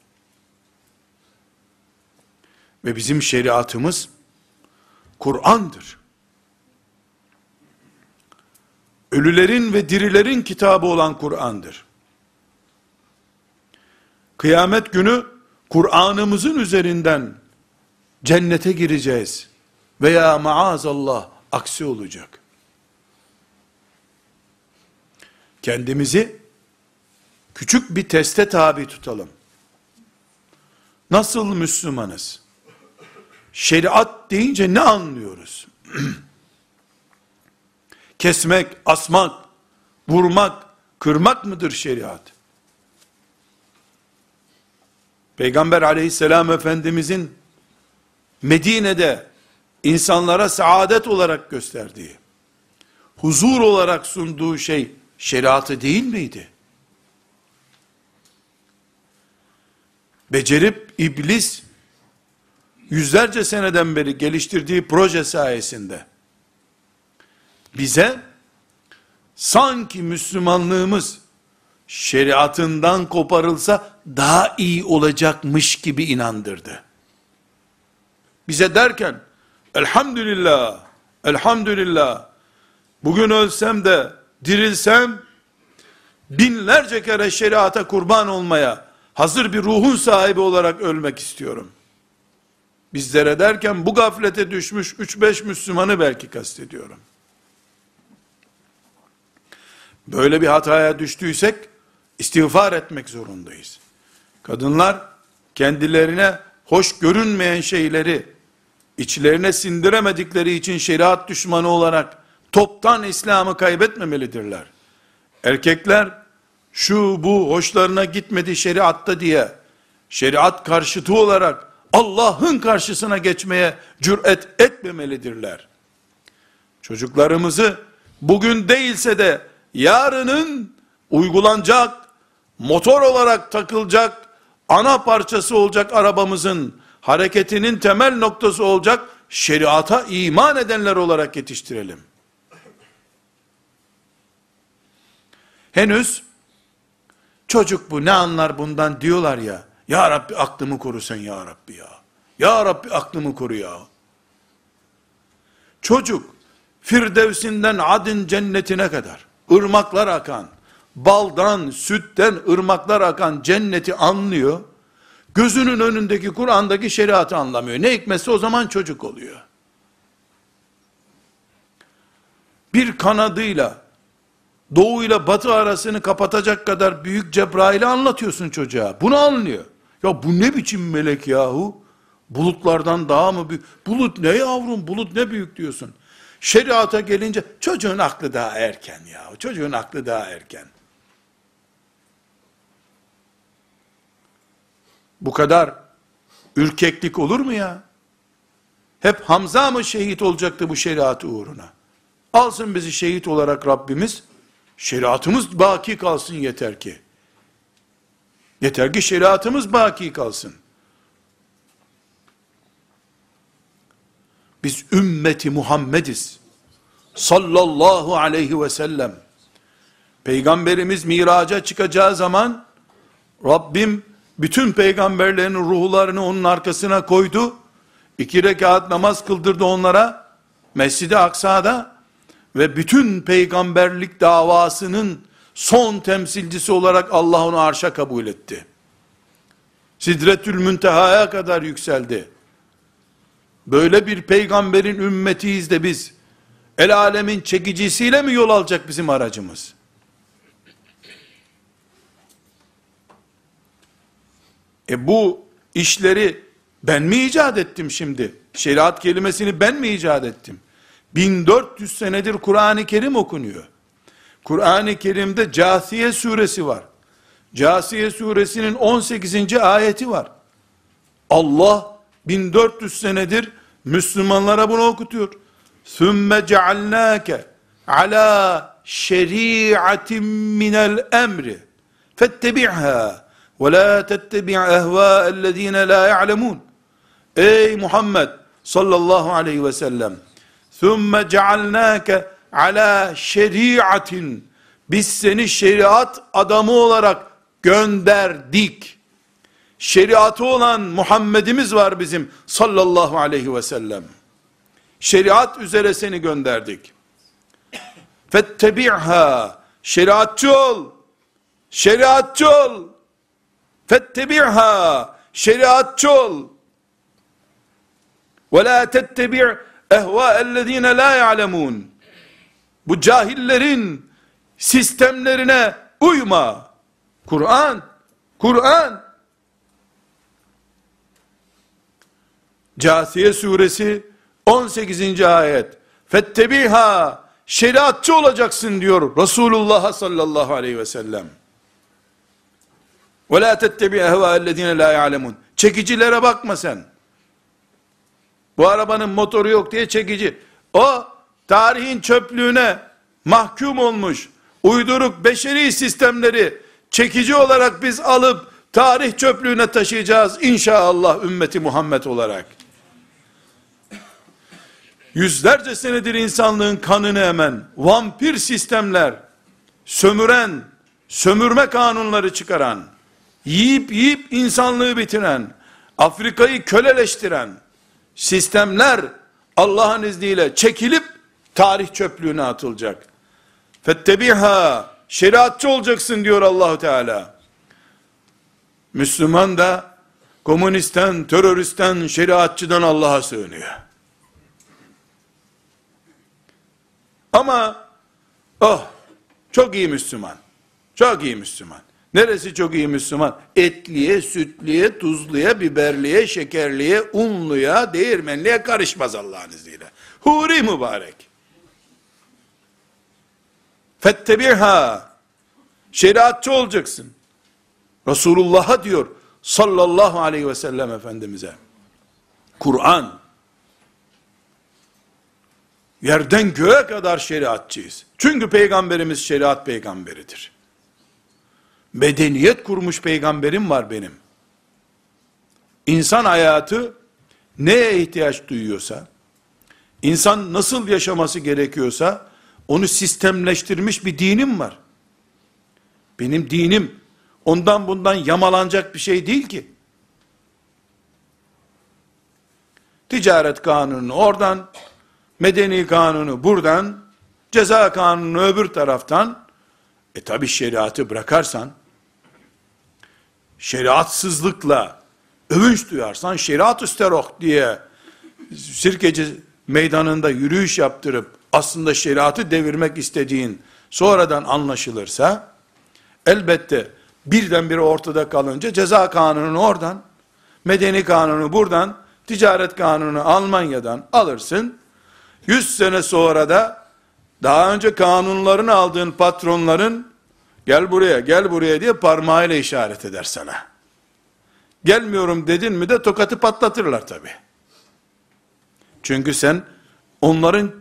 Ve bizim şeriatımız Kur'an'dır. Ölülerin ve dirilerin kitabı olan Kur'an'dır. Kıyamet günü Kur'an'ımızın üzerinden cennete gireceğiz. Veya maazallah aksi olacak. kendimizi küçük bir teste tabi tutalım. Nasıl Müslümanız? Şeriat deyince ne anlıyoruz? Kesmek, asmak, vurmak, kırmak mıdır şeriat? Peygamber aleyhisselam efendimizin Medine'de insanlara saadet olarak gösterdiği, huzur olarak sunduğu şey şeriatı değil miydi? Becerip iblis yüzlerce seneden beri geliştirdiği proje sayesinde bize sanki Müslümanlığımız şeriatından koparılsa daha iyi olacakmış gibi inandırdı. Bize derken elhamdülillah, elhamdülillah bugün ölsem de dirilsem binlerce kere şeriata kurban olmaya hazır bir ruhun sahibi olarak ölmek istiyorum. Bizlere derken bu gaflete düşmüş 3-5 Müslümanı belki kastediyorum. Böyle bir hataya düştüysek istiğfar etmek zorundayız. Kadınlar kendilerine hoş görünmeyen şeyleri içlerine sindiremedikleri için şeriat düşmanı olarak toptan İslam'ı kaybetmemelidirler. Erkekler şu bu hoşlarına gitmedi şeriatta diye şeriat karşıtı olarak Allah'ın karşısına geçmeye cüret etmemelidirler. Çocuklarımızı bugün değilse de yarının uygulanacak, motor olarak takılacak, ana parçası olacak arabamızın hareketinin temel noktası olacak şeriata iman edenler olarak yetiştirelim. Henüz çocuk bu ne anlar bundan diyorlar ya. Ya Rabbi aklımı koru sen ya Rabbi ya. Ya Rabbi aklımı koru ya. Çocuk Firdevsinden Adin cennetine kadar ırmaklar akan, baldan, sütten ırmaklar akan cenneti anlıyor. Gözünün önündeki Kur'an'daki şeriatı anlamıyor. Ne hikmetse o zaman çocuk oluyor. Bir kanadıyla doğu ile batı arasını kapatacak kadar büyük Cebrail'i anlatıyorsun çocuğa. Bunu anlıyor. Ya bu ne biçim melek yahu? Bulutlardan daha mı büyük? Bulut ne yavrum? Bulut ne büyük diyorsun. Şeriata gelince çocuğun aklı daha erken ya. Çocuğun aklı daha erken. Bu kadar ürkeklik olur mu ya? Hep Hamza mı şehit olacaktı bu şeriat uğruna? Alsın bizi şehit olarak Rabbimiz. Şeriatımız baki kalsın yeter ki. Yeter ki şeriatımız baki kalsın. Biz ümmeti Muhammediz. Sallallahu aleyhi ve sellem. Peygamberimiz miraca çıkacağı zaman Rabbim bütün peygamberlerin ruhlarını onun arkasına koydu. İki rekat namaz kıldırdı onlara. Mescid-i Aksa'da ve bütün peygamberlik davasının son temsilcisi olarak Allah onu arşa kabul etti. Sidretül müntehaya kadar yükseldi. Böyle bir peygamberin ümmetiyiz de biz, el alemin çekicisiyle mi yol alacak bizim aracımız? E bu işleri ben mi icat ettim şimdi? Şeriat kelimesini ben mi icat ettim? 1400 senedir Kur'an-ı Kerim okunuyor. Kur'an-ı Kerim'de Câsiye suresi var. Câsiye suresinin 18. ayeti var. Allah 1400 senedir Müslümanlara bunu okutuyor. Sümme cealnâke ala şeriatin minel emri fettebi'ha ve la tettebi' ehvâ'ellezîne la ya'lemûn. Ey Muhammed sallallahu aleyhi ve sellem ثُمَّ جَعَلْنَاكَ ala şeriatin biz seni şeriat adamı olarak gönderdik. Şeriatı olan Muhammed'imiz var bizim sallallahu aleyhi ve sellem. Şeriat üzere seni gönderdik. Fettebi'ha şeriatçı ol. Şeriatçı ol. Fettebi'ha şeriatçı ol. Ve la tettebi' ehvâ ellezîne la ya'lemûn. Bu cahillerin sistemlerine uyma. Kur'an, Kur'an. Câsiye suresi 18. ayet. Fettebiha şeriatçı olacaksın diyor Resulullah sallallahu aleyhi ve sellem. Ve la tettebi ehvâellezine la ya'lemun. Çekicilere bakma sen. Bu arabanın motoru yok diye çekici. O tarihin çöplüğüne mahkum olmuş uyduruk beşeri sistemleri çekici olarak biz alıp tarih çöplüğüne taşıyacağız inşallah ümmeti Muhammed olarak. Yüzlerce senedir insanlığın kanını emen, vampir sistemler, sömüren, sömürme kanunları çıkaran, yiyip yiyip insanlığı bitiren, Afrika'yı köleleştiren sistemler Allah'ın izniyle çekilip tarih çöplüğüne atılacak. Fettebiha şeriatçı olacaksın diyor Allahu Teala. Müslüman da komünistten, teröristten, şeriatçıdan Allah'a sığınıyor. Ama oh çok iyi Müslüman. Çok iyi Müslüman. Neresi çok iyi Müslüman? Etliye, sütliye, tuzluya, biberliye, şekerliye, unluya, değirmenliye karışmaz Allah'ın izniyle. Huri mübarek. Fettebiha. Şeriatçı olacaksın. Resulullah'a diyor sallallahu aleyhi ve sellem Efendimiz'e. Kur'an. Yerden göğe kadar şeriatçıyız. Çünkü peygamberimiz şeriat peygamberidir. Medeniyet kurmuş peygamberim var benim. İnsan hayatı neye ihtiyaç duyuyorsa, insan nasıl yaşaması gerekiyorsa, onu sistemleştirmiş bir dinim var. Benim dinim, ondan bundan yamalanacak bir şey değil ki. Ticaret kanunu oradan, medeni kanunu buradan, ceza kanunu öbür taraftan, e tabi şeriatı bırakarsan, şeriatsızlıkla övünç duyarsan, şeriat üsterok diye sirkeci meydanında yürüyüş yaptırıp, aslında şeriatı devirmek istediğin sonradan anlaşılırsa, elbette birdenbire ortada kalınca ceza kanunu oradan, medeni kanunu buradan, ticaret kanunu Almanya'dan alırsın, 100 sene sonra da daha önce kanunlarını aldığın patronların gel buraya gel buraya diye parmağıyla işaret eder sana. Gelmiyorum dedin mi de tokatı patlatırlar tabi. Çünkü sen onların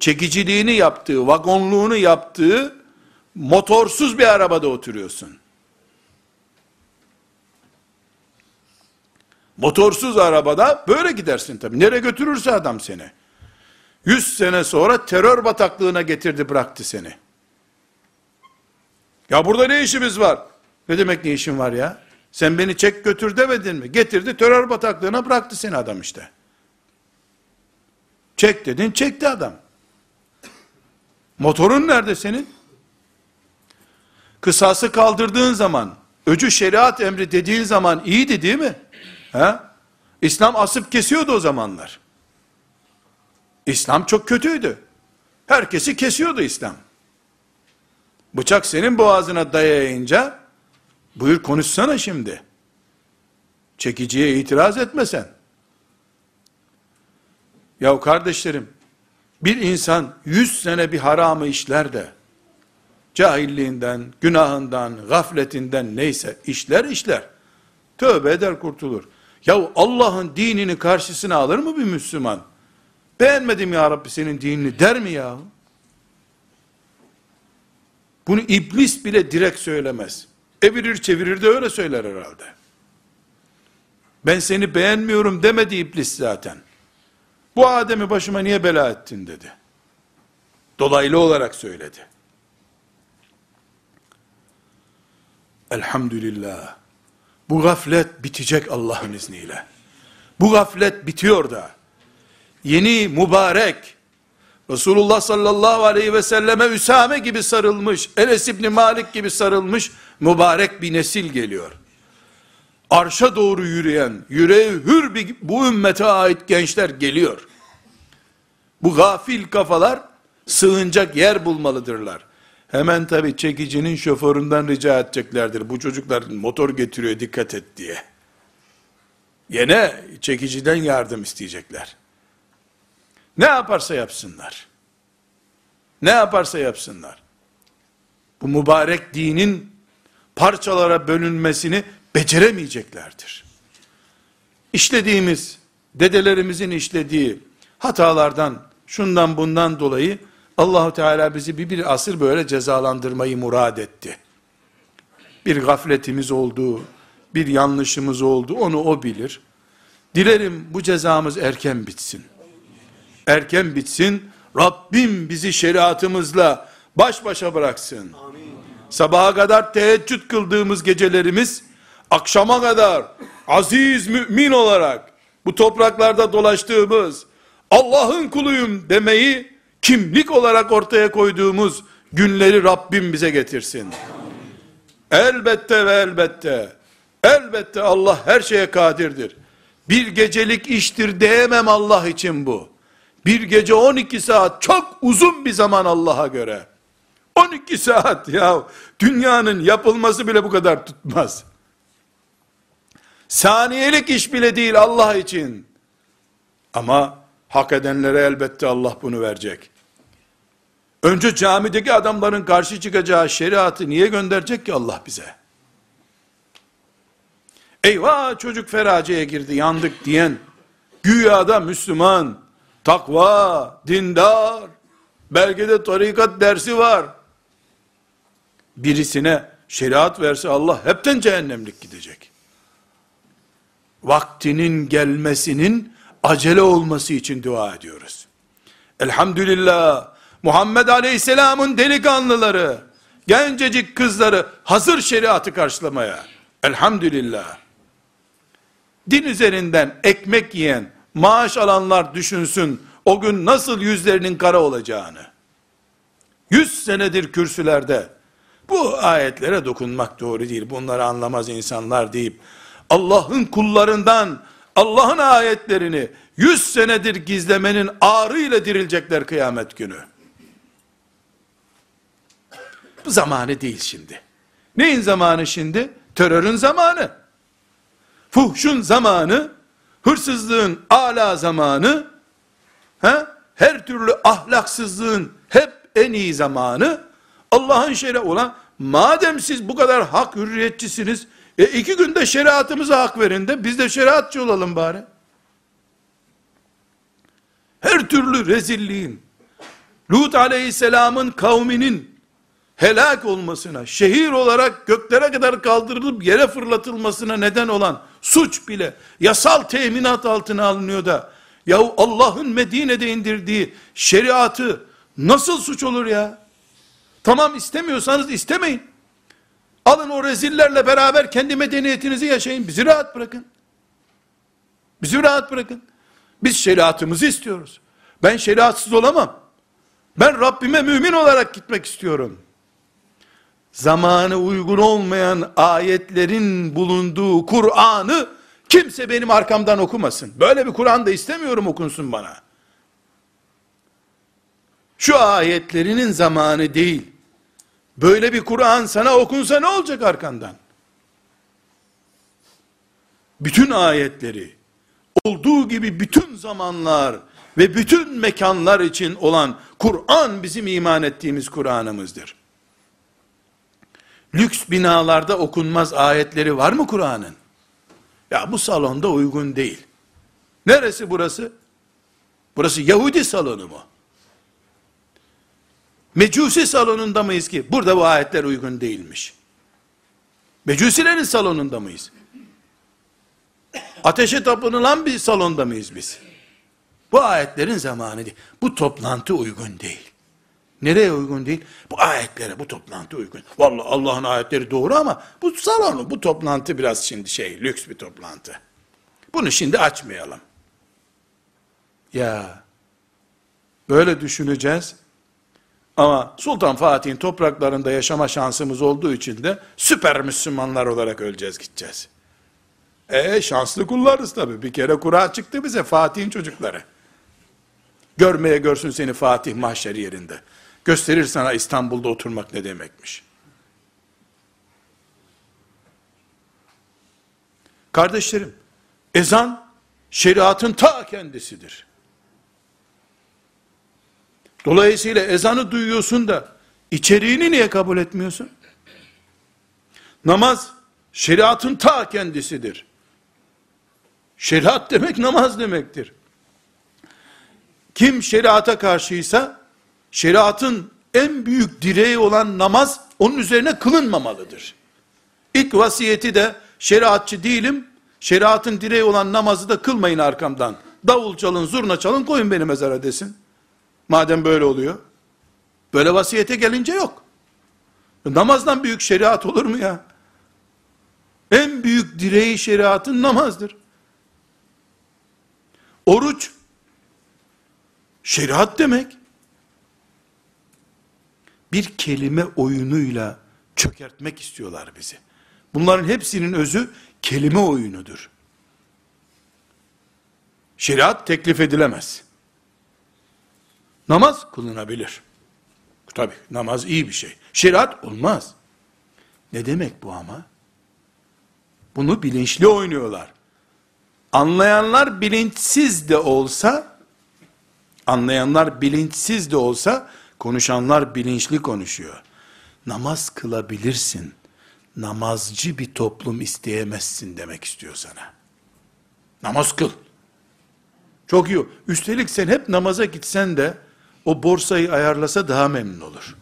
çekiciliğini yaptığı, vagonluğunu yaptığı motorsuz bir arabada oturuyorsun. Motorsuz arabada böyle gidersin tabi. Nereye götürürse adam seni. Yüz sene sonra terör bataklığına getirdi bıraktı seni. Ya burada ne işimiz var? Ne demek ne işin var ya? Sen beni çek götür demedin mi? Getirdi terör bataklığına bıraktı seni adam işte. Çek dedin çekti adam. Motorun nerede senin? Kısası kaldırdığın zaman, öcü şeriat emri dediğin zaman iyiydi değil mi? He? İslam asıp kesiyordu o zamanlar. İslam çok kötüydü. Herkesi kesiyordu İslam. Bıçak senin boğazına dayayınca, buyur konuşsana şimdi. Çekiciye itiraz etmesen. Ya kardeşlerim, bir insan yüz sene bir haramı işler de, cahilliğinden, günahından, gafletinden neyse işler işler. Tövbe eder kurtulur. Ya Allah'ın dinini karşısına alır mı bir Müslüman? Beğenmedim ya Rabbi senin dinini der mi ya? Bunu iblis bile direkt söylemez. Evirir çevirir de öyle söyler herhalde. Ben seni beğenmiyorum demedi iblis zaten. Bu Adem'i başıma niye bela ettin dedi. Dolaylı olarak söyledi. Elhamdülillah. Bu gaflet bitecek Allah'ın izniyle. Bu gaflet bitiyor da. Yeni mübarek Resulullah sallallahu aleyhi ve selleme Üsame gibi sarılmış, Enes İbni Malik gibi sarılmış mübarek bir nesil geliyor. Arşa doğru yürüyen, yüreği hür bir, bu ümmete ait gençler geliyor. Bu gafil kafalar sığınacak yer bulmalıdırlar. Hemen tabi çekicinin şoföründen rica edeceklerdir. Bu çocuklar motor getiriyor dikkat et diye. Yine çekiciden yardım isteyecekler. Ne yaparsa yapsınlar. Ne yaparsa yapsınlar. Bu mübarek dinin parçalara bölünmesini beceremeyeceklerdir. İşlediğimiz, dedelerimizin işlediği hatalardan, şundan bundan dolayı Allahu Teala bizi bir, bir asır böyle cezalandırmayı murad etti. Bir gafletimiz oldu, bir yanlışımız oldu, onu o bilir. Dilerim bu cezamız erken bitsin. Erken bitsin, Rabbim bizi şeriatımızla baş başa bıraksın. Amin. Sabaha kadar teheccüd kıldığımız gecelerimiz, akşama kadar aziz mümin olarak bu topraklarda dolaştığımız, Allah'ın kuluyum demeyi kimlik olarak ortaya koyduğumuz günleri Rabbim bize getirsin. Elbette ve elbette, elbette Allah her şeye kadirdir. Bir gecelik iştir diyemem Allah için bu. Bir gece 12 saat çok uzun bir zaman Allah'a göre. 12 saat ya dünyanın yapılması bile bu kadar tutmaz. Saniyelik iş bile değil Allah için. Ama hak edenlere elbette Allah bunu verecek. Önce camideki adamların karşı çıkacağı şeriatı niye gönderecek ki Allah bize? Eyvah çocuk feraceye girdi yandık diyen güya da Müslüman, takva, dindar, belgede tarikat dersi var. Birisine şeriat verse Allah hepten cehennemlik gidecek. Vaktinin gelmesinin acele olması için dua ediyoruz. Elhamdülillah Muhammed Aleyhisselam'ın delikanlıları, gencecik kızları hazır şeriatı karşılamaya. Elhamdülillah. Din üzerinden ekmek yiyen, maaş alanlar düşünsün, o gün nasıl yüzlerinin kara olacağını. Yüz senedir kürsülerde, bu ayetlere dokunmak doğru değil, bunları anlamaz insanlar deyip, Allah'ın kullarından, Allah'ın ayetlerini, yüz senedir gizlemenin ağrıyla dirilecekler kıyamet günü. Bu zamanı değil şimdi. Neyin zamanı şimdi? Terörün zamanı. Fuhşun zamanı, hırsızlığın ala zamanı, he? her türlü ahlaksızlığın hep en iyi zamanı, Allah'ın şer'i olan, madem siz bu kadar hak hürriyetçisiniz, e iki günde şeriatımıza hak verin de, biz de şeriatçı olalım bari. Her türlü rezilliğin, Lut aleyhisselamın kavminin helak olmasına, şehir olarak göklere kadar kaldırılıp yere fırlatılmasına neden olan suç bile yasal teminat altına alınıyor da, yahu Allah'ın Medine'de indirdiği şeriatı nasıl suç olur ya? Tamam istemiyorsanız istemeyin. Alın o rezillerle beraber kendi medeniyetinizi yaşayın. Bizi rahat bırakın. Bizi rahat bırakın. Biz şeriatımızı istiyoruz. Ben şeriatsız olamam. Ben Rabbime mümin olarak gitmek istiyorum zamanı uygun olmayan ayetlerin bulunduğu Kur'an'ı kimse benim arkamdan okumasın. Böyle bir Kur'an da istemiyorum okunsun bana. Şu ayetlerinin zamanı değil. Böyle bir Kur'an sana okunsa ne olacak arkandan? Bütün ayetleri, olduğu gibi bütün zamanlar ve bütün mekanlar için olan Kur'an bizim iman ettiğimiz Kur'an'ımızdır lüks binalarda okunmaz ayetleri var mı Kur'an'ın? Ya bu salonda uygun değil. Neresi burası? Burası Yahudi salonu mu? Mecusi salonunda mıyız ki? Burada bu ayetler uygun değilmiş. Mecusilerin salonunda mıyız? Ateşe tapınılan bir salonda mıyız biz? Bu ayetlerin zamanı değil. Bu toplantı uygun değil. Nereye uygun değil? Bu ayetlere, bu toplantı uygun. Vallahi Allah'ın ayetleri doğru ama bu salonu, bu toplantı biraz şimdi şey, lüks bir toplantı. Bunu şimdi açmayalım. Ya, böyle düşüneceğiz. Ama Sultan Fatih'in topraklarında yaşama şansımız olduğu için de süper Müslümanlar olarak öleceğiz gideceğiz. E şanslı kullarız tabi. Bir kere kura çıktı bize Fatih'in çocukları. Görmeye görsün seni Fatih mahşer yerinde. Gösterir sana İstanbul'da oturmak ne demekmiş. Kardeşlerim, ezan şeriatın ta kendisidir. Dolayısıyla ezanı duyuyorsun da içeriğini niye kabul etmiyorsun? Namaz şeriatın ta kendisidir. Şeriat demek namaz demektir. Kim şeriata karşıysa şeriatın en büyük direği olan namaz onun üzerine kılınmamalıdır. İlk vasiyeti de şeriatçı değilim, şeriatın direği olan namazı da kılmayın arkamdan. Davul çalın, zurna çalın, koyun beni mezara desin. Madem böyle oluyor. Böyle vasiyete gelince yok. Namazdan büyük şeriat olur mu ya? En büyük direği şeriatın namazdır. Oruç, şeriat demek. Bir kelime oyunuyla çökertmek istiyorlar bizi. Bunların hepsinin özü kelime oyunudur. Şeriat teklif edilemez. Namaz kılınabilir. Tabi namaz iyi bir şey. Şeriat olmaz. Ne demek bu ama? Bunu bilinçli oynuyorlar. Anlayanlar bilinçsiz de olsa, anlayanlar bilinçsiz de olsa, konuşanlar bilinçli konuşuyor. Namaz kılabilirsin, namazcı bir toplum isteyemezsin demek istiyor sana. Namaz kıl. Çok iyi. Üstelik sen hep namaza gitsen de, o borsayı ayarlasa daha memnun olur.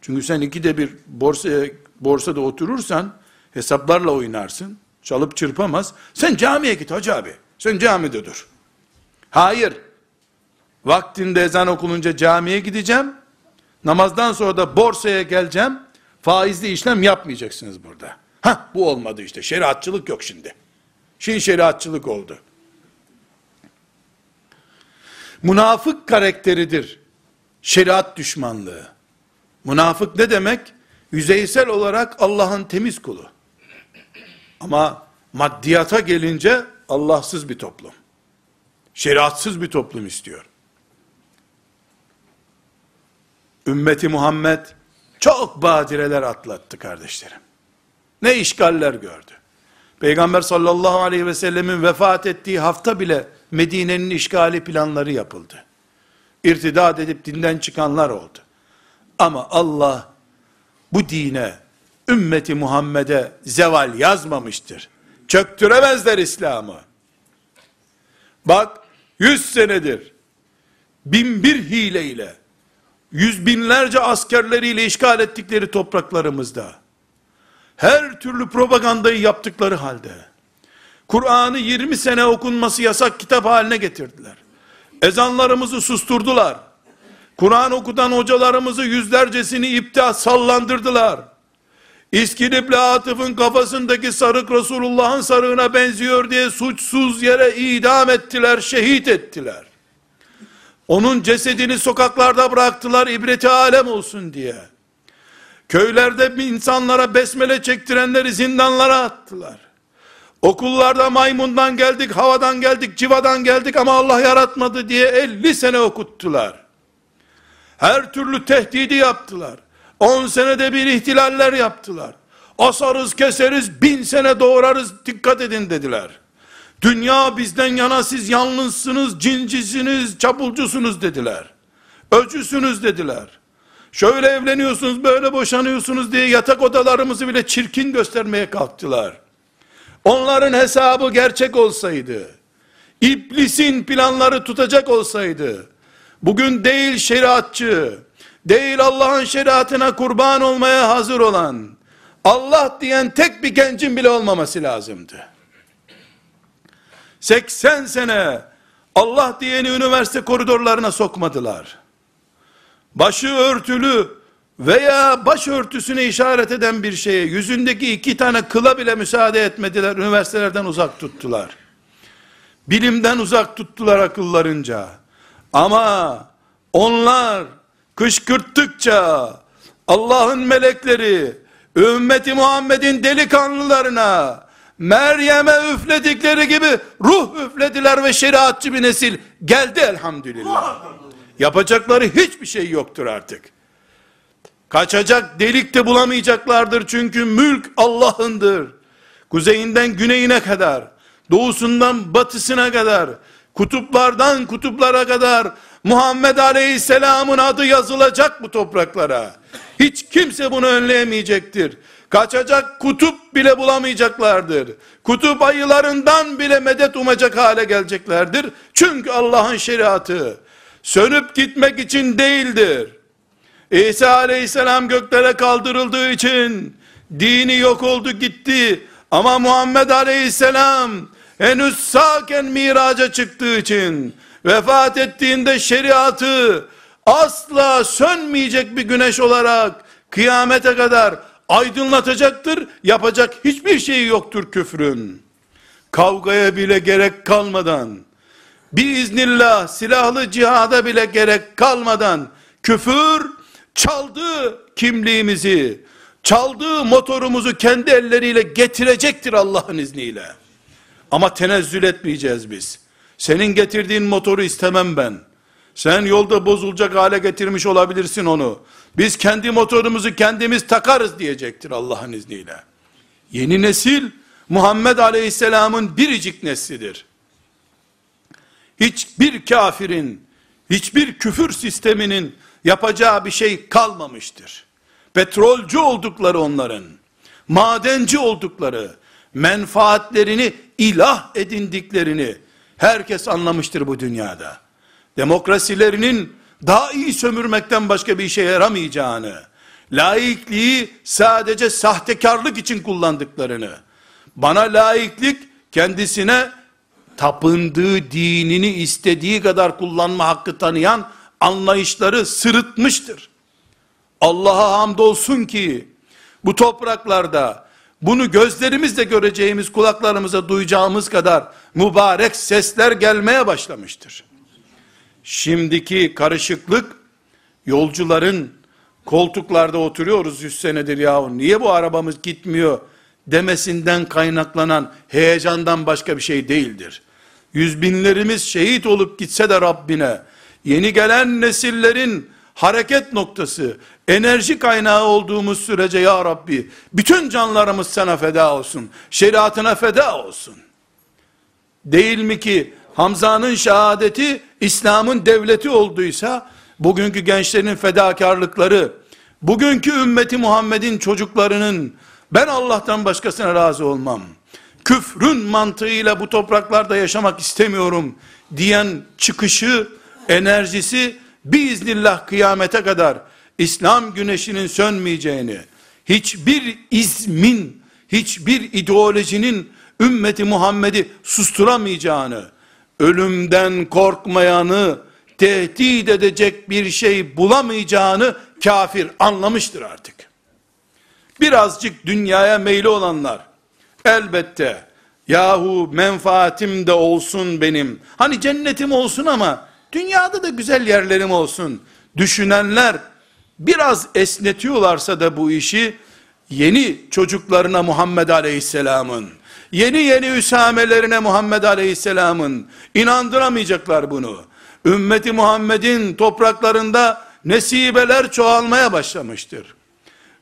Çünkü sen ikide bir borsaya, borsada oturursan, hesaplarla oynarsın, çalıp çırpamaz. Sen camiye git hacı abi. Sen camide dur. Hayır. Vaktinde ezan okununca camiye gideceğim. Namazdan sonra da borsaya geleceğim. Faizli işlem yapmayacaksınız burada. Ha bu olmadı işte. Şeriatçılık yok şimdi. Şimdi şeriatçılık oldu. Münafık karakteridir. Şeriat düşmanlığı. Münafık ne demek? Yüzeysel olarak Allah'ın temiz kulu. Ama maddiyata gelince Allahsız bir toplum. Şeriatsız bir toplum istiyor. Ümmeti Muhammed çok badireler atlattı kardeşlerim. Ne işgaller gördü. Peygamber sallallahu aleyhi ve sellemin vefat ettiği hafta bile Medine'nin işgali planları yapıldı. İrtidat edip dinden çıkanlar oldu. Ama Allah bu dine, ümmeti Muhammed'e zeval yazmamıştır. Çöktüremezler İslam'ı. Bak, yüz senedir, bin bir hileyle, yüz binlerce askerleriyle işgal ettikleri topraklarımızda, her türlü propagandayı yaptıkları halde, Kur'an'ı 20 sene okunması yasak kitap haline getirdiler. Ezanlarımızı susturdular. Kur'an okutan hocalarımızı yüzlercesini iptal sallandırdılar. İskilipli Atıf'ın kafasındaki sarık Resulullah'ın sarığına benziyor diye suçsuz yere idam ettiler, şehit ettiler. Onun cesedini sokaklarda bıraktılar ibreti alem olsun diye. Köylerde insanlara besmele çektirenleri zindanlara attılar. Okullarda maymundan geldik, havadan geldik, civadan geldik ama Allah yaratmadı diye 50 sene okuttular. Her türlü tehdidi yaptılar. 10 senede bir ihtilaller yaptılar. Asarız keseriz, bin sene doğrarız, dikkat edin dediler. Dünya bizden yana siz yalnızsınız, cincisiniz, çapulcusunuz dediler. Öcüsünüz dediler. Şöyle evleniyorsunuz, böyle boşanıyorsunuz diye yatak odalarımızı bile çirkin göstermeye kalktılar. Onların hesabı gerçek olsaydı, iblisin planları tutacak olsaydı, bugün değil şeriatçı, değil Allah'ın şeriatına kurban olmaya hazır olan, Allah diyen tek bir gencin bile olmaması lazımdı. 80 sene Allah diyeni üniversite koridorlarına sokmadılar. Başı örtülü, veya başörtüsüne işaret eden bir şeye yüzündeki iki tane kıla bile müsaade etmediler. Üniversitelerden uzak tuttular. Bilimden uzak tuttular akıllarınca. Ama onlar kışkırttıkça Allah'ın melekleri ümmeti Muhammed'in delikanlılarına Meryem'e üfledikleri gibi ruh üflediler ve şeriatçı bir nesil geldi elhamdülillah. Yapacakları hiçbir şey yoktur artık. Kaçacak delik de bulamayacaklardır çünkü mülk Allah'ındır. Kuzeyinden güneyine kadar, doğusundan batısına kadar, kutuplardan kutuplara kadar Muhammed Aleyhisselam'ın adı yazılacak bu topraklara. Hiç kimse bunu önleyemeyecektir. Kaçacak kutup bile bulamayacaklardır. Kutup ayılarından bile medet umacak hale geleceklerdir. Çünkü Allah'ın şeriatı sönüp gitmek için değildir. İsa aleyhisselam göklere kaldırıldığı için dini yok oldu gitti. Ama Muhammed aleyhisselam henüz sağken miraca çıktığı için vefat ettiğinde şeriatı asla sönmeyecek bir güneş olarak kıyamete kadar aydınlatacaktır. Yapacak hiçbir şeyi yoktur küfrün. Kavgaya bile gerek kalmadan, biiznillah silahlı cihada bile gerek kalmadan, küfür çaldı kimliğimizi, çaldığı motorumuzu kendi elleriyle getirecektir Allah'ın izniyle. Ama tenezzül etmeyeceğiz biz. Senin getirdiğin motoru istemem ben. Sen yolda bozulacak hale getirmiş olabilirsin onu. Biz kendi motorumuzu kendimiz takarız diyecektir Allah'ın izniyle. Yeni nesil Muhammed Aleyhisselam'ın biricik neslidir. Hiçbir kafirin, hiçbir küfür sisteminin yapacağı bir şey kalmamıştır. Petrolcü oldukları onların, madenci oldukları, menfaatlerini ilah edindiklerini herkes anlamıştır bu dünyada. Demokrasilerinin daha iyi sömürmekten başka bir işe yaramayacağını, laikliği sadece sahtekarlık için kullandıklarını, bana laiklik kendisine tapındığı dinini istediği kadar kullanma hakkı tanıyan anlayışları sırıtmıştır. Allah'a hamdolsun ki bu topraklarda bunu gözlerimizle göreceğimiz, kulaklarımıza duyacağımız kadar mübarek sesler gelmeye başlamıştır. Şimdiki karışıklık yolcuların koltuklarda oturuyoruz 100 senedir yahu niye bu arabamız gitmiyor demesinden kaynaklanan heyecandan başka bir şey değildir. Yüz binlerimiz şehit olup gitse de Rabbine yeni gelen nesillerin hareket noktası, enerji kaynağı olduğumuz sürece ya Rabbi, bütün canlarımız sana feda olsun, şeriatına feda olsun. Değil mi ki Hamza'nın şehadeti İslam'ın devleti olduysa, bugünkü gençlerin fedakarlıkları, bugünkü ümmeti Muhammed'in çocuklarının, ben Allah'tan başkasına razı olmam, küfrün mantığıyla bu topraklarda yaşamak istemiyorum, diyen çıkışı, enerjisi, biiznillah kıyamete kadar, İslam güneşinin sönmeyeceğini, hiçbir izmin, hiçbir ideolojinin ümmeti Muhammed'i susturamayacağını, ölümden korkmayanı tehdit edecek bir şey bulamayacağını kafir anlamıştır artık. Birazcık dünyaya meyli olanlar, elbette, yahu menfaatim de olsun benim, hani cennetim olsun ama, dünyada da güzel yerlerim olsun, düşünenler, biraz esnetiyorlarsa da bu işi, yeni çocuklarına Muhammed Aleyhisselam'ın, yeni yeni üsamelerine Muhammed Aleyhisselam'ın inandıramayacaklar bunu. Ümmeti Muhammed'in topraklarında nesibeler çoğalmaya başlamıştır.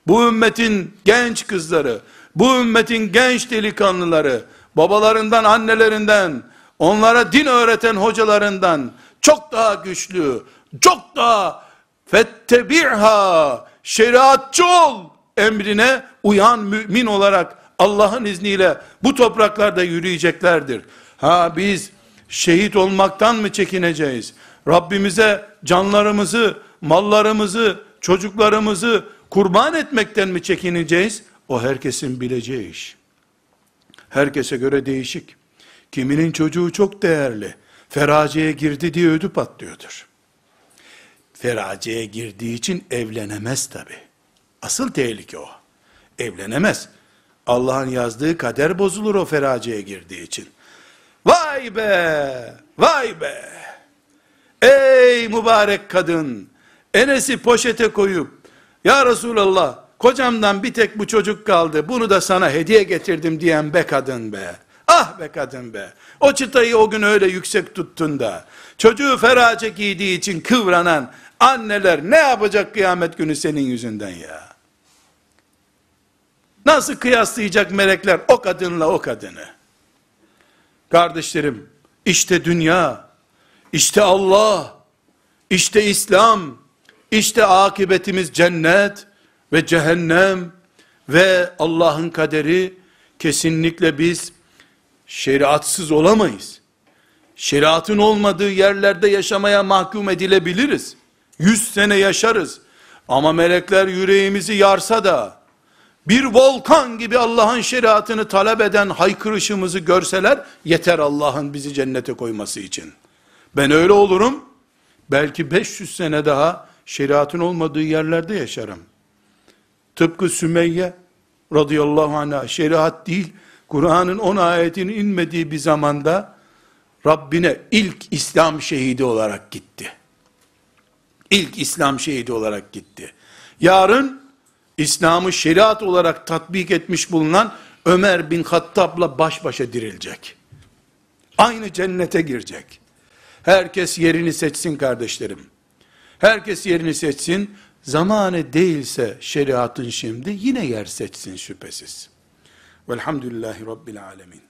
Bu ümmetin genç kızları, bu ümmetin genç delikanlıları, babalarından, annelerinden, onlara din öğreten hocalarından çok daha güçlü, çok daha fettebi'ha, şeriatçı ol emrine uyan mümin olarak Allah'ın izniyle bu topraklarda yürüyeceklerdir. Ha biz şehit olmaktan mı çekineceğiz? Rabbimize canlarımızı, mallarımızı, çocuklarımızı kurban etmekten mi çekineceğiz? O herkesin bileceği iş. Herkese göre değişik. Kiminin çocuğu çok değerli. Feraciye girdi diye ödü patlıyordur. Feraciye girdiği için evlenemez tabi. Asıl tehlike o. Evlenemez. Allah'ın yazdığı kader bozulur o feraciye girdiği için. Vay be! Vay be! Ey mübarek kadın! Enes'i poşete koyup, Ya Resulallah, kocamdan bir tek bu çocuk kaldı, bunu da sana hediye getirdim diyen be kadın be. Ah be kadın be. O çıtayı o gün öyle yüksek tuttun da. Çocuğu ferace giydiği için kıvranan anneler ne yapacak kıyamet günü senin yüzünden ya? Nasıl kıyaslayacak melekler o kadınla o kadını? Kardeşlerim, işte dünya, işte Allah, işte İslam, işte akıbetimiz cennet ve cehennem ve Allah'ın kaderi kesinlikle biz şeriatsız olamayız. Şeriatın olmadığı yerlerde yaşamaya mahkum edilebiliriz. Yüz sene yaşarız. Ama melekler yüreğimizi yarsa da, bir volkan gibi Allah'ın şeriatını talep eden haykırışımızı görseler, yeter Allah'ın bizi cennete koyması için. Ben öyle olurum, belki 500 sene daha şeriatın olmadığı yerlerde yaşarım. Tıpkı Sümeyye radıyallahu anh'a şeriat değil, Kur'an'ın 10 ayetinin inmediği bir zamanda Rabbine ilk İslam şehidi olarak gitti. İlk İslam şehidi olarak gitti. Yarın İslam'ı şeriat olarak tatbik etmiş bulunan Ömer bin Hattab'la baş başa dirilecek. Aynı cennete girecek. Herkes yerini seçsin kardeşlerim. Herkes yerini seçsin. Zamanı değilse şeriatın şimdi yine yer seçsin şüphesiz. Velhamdülillahi Rabbil Alemin.